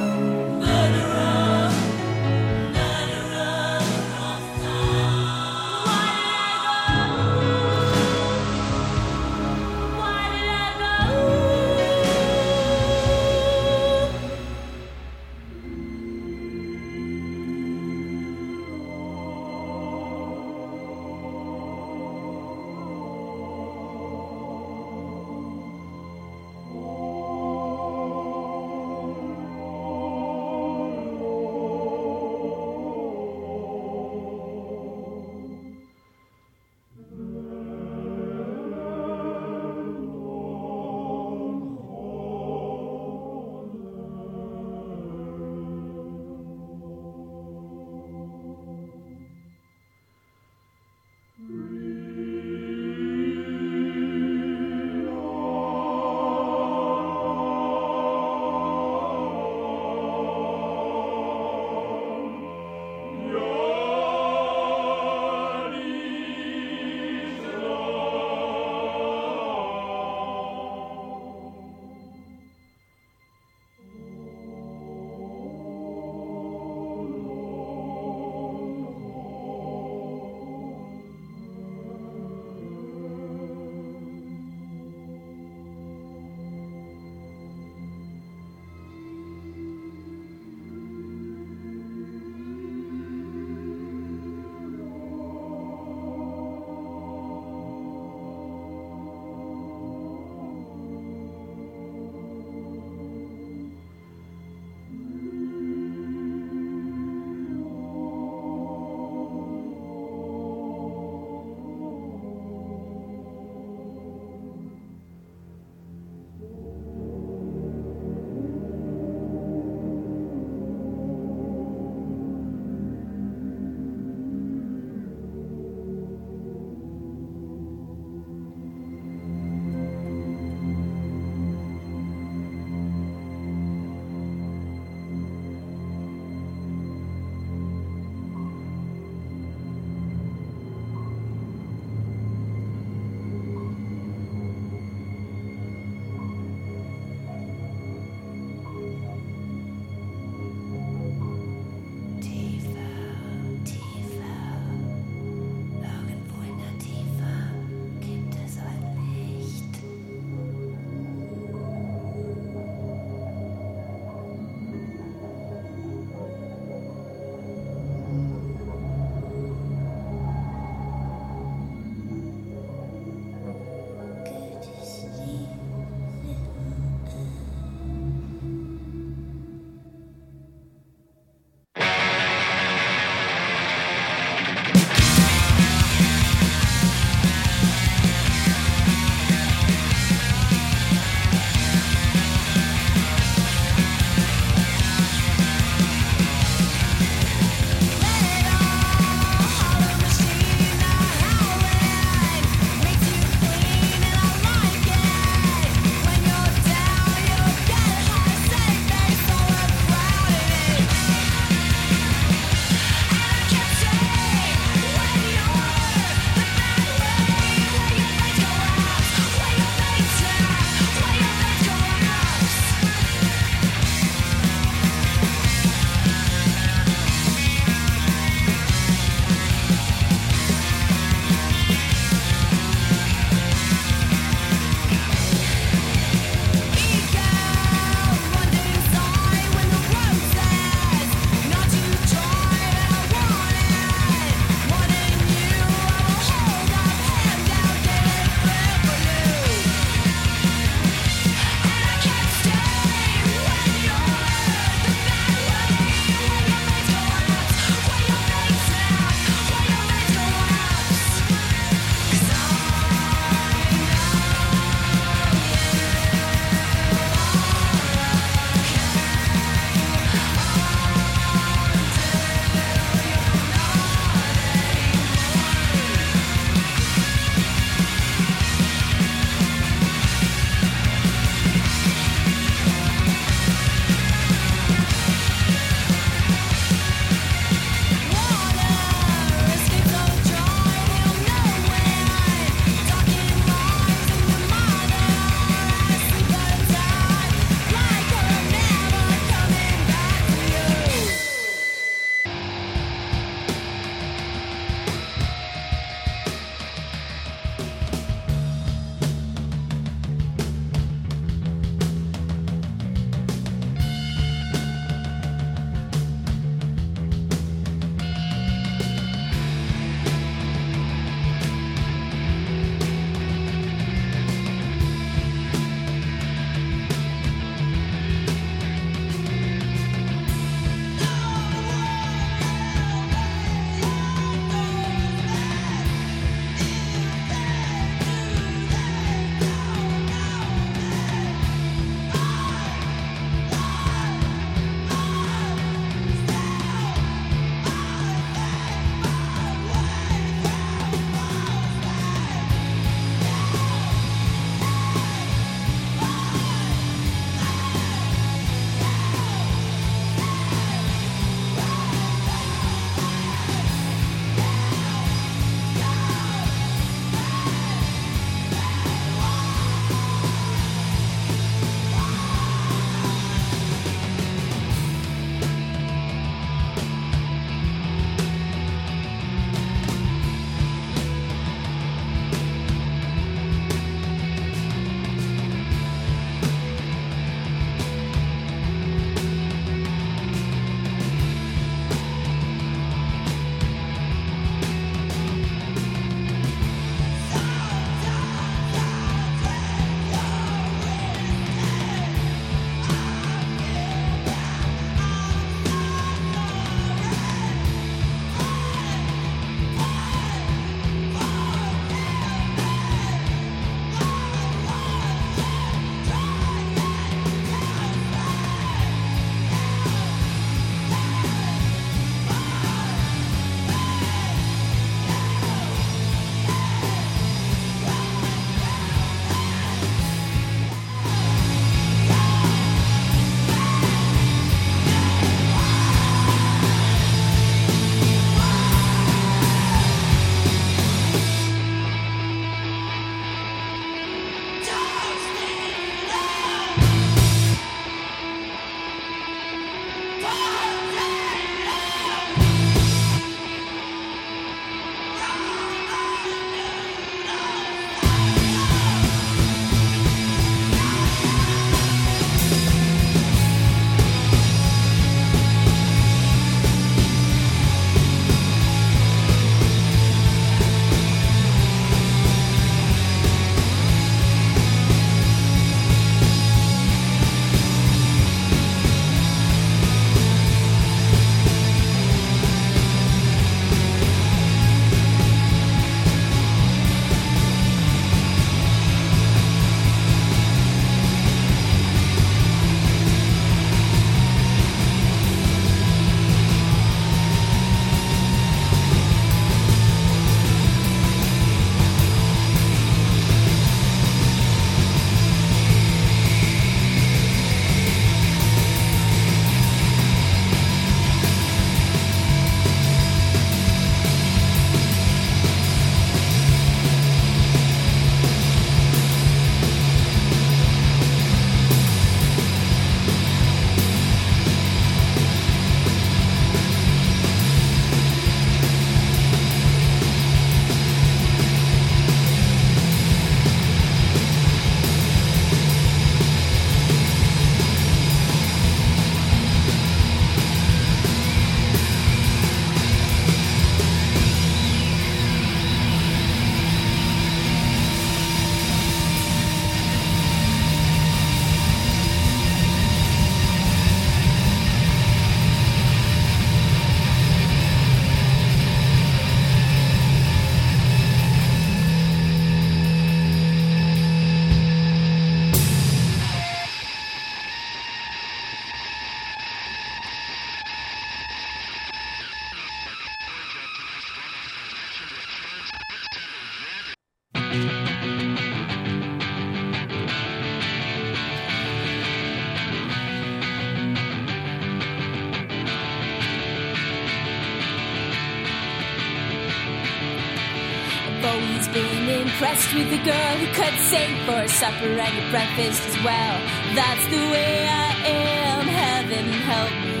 With a girl who could sing for supper and your breakfast as well. That's the way I am. Heaven help me.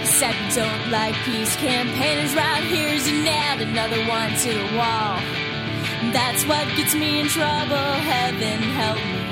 You said don't like peace campaigners round here's you nailed another one to the wall. That's what gets me in trouble. Heaven help me.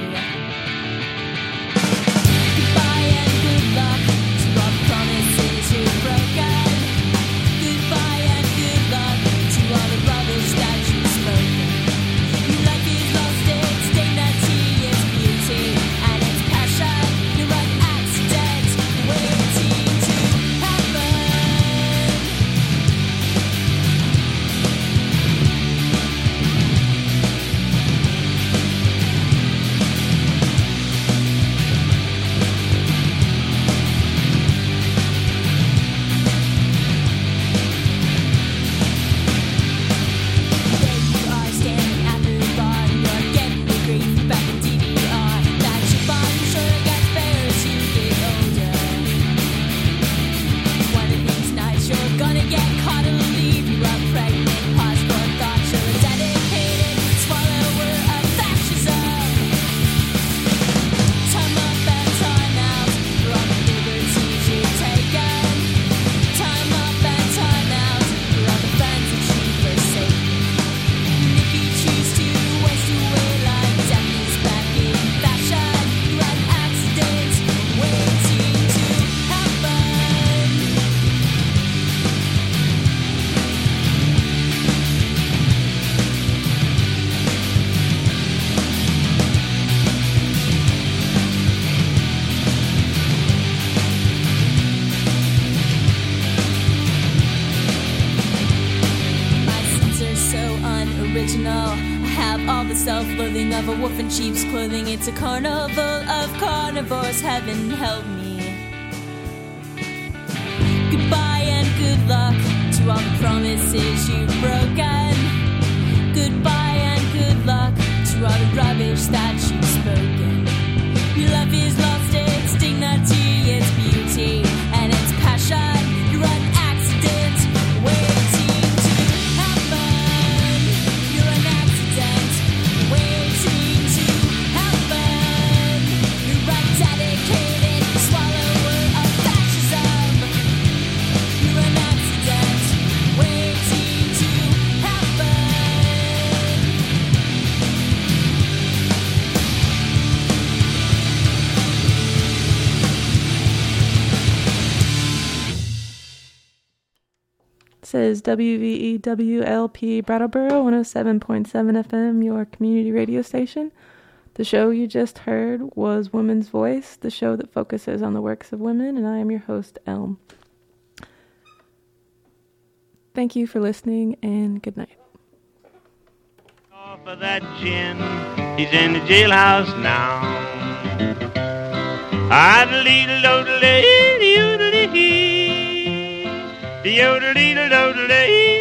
Sheep's clothing. It's a carnival of carnivores. Heaven help E WVEWLP Brattleboro 107.7 FM, your community radio station. The show you just heard was Women's Voice, the show that focuses on the works of women, and I am your host, Elm. Thank you for listening, and good night. Off of that gin, he's in the jailhouse now. Doodle-dee-doo-doo-dee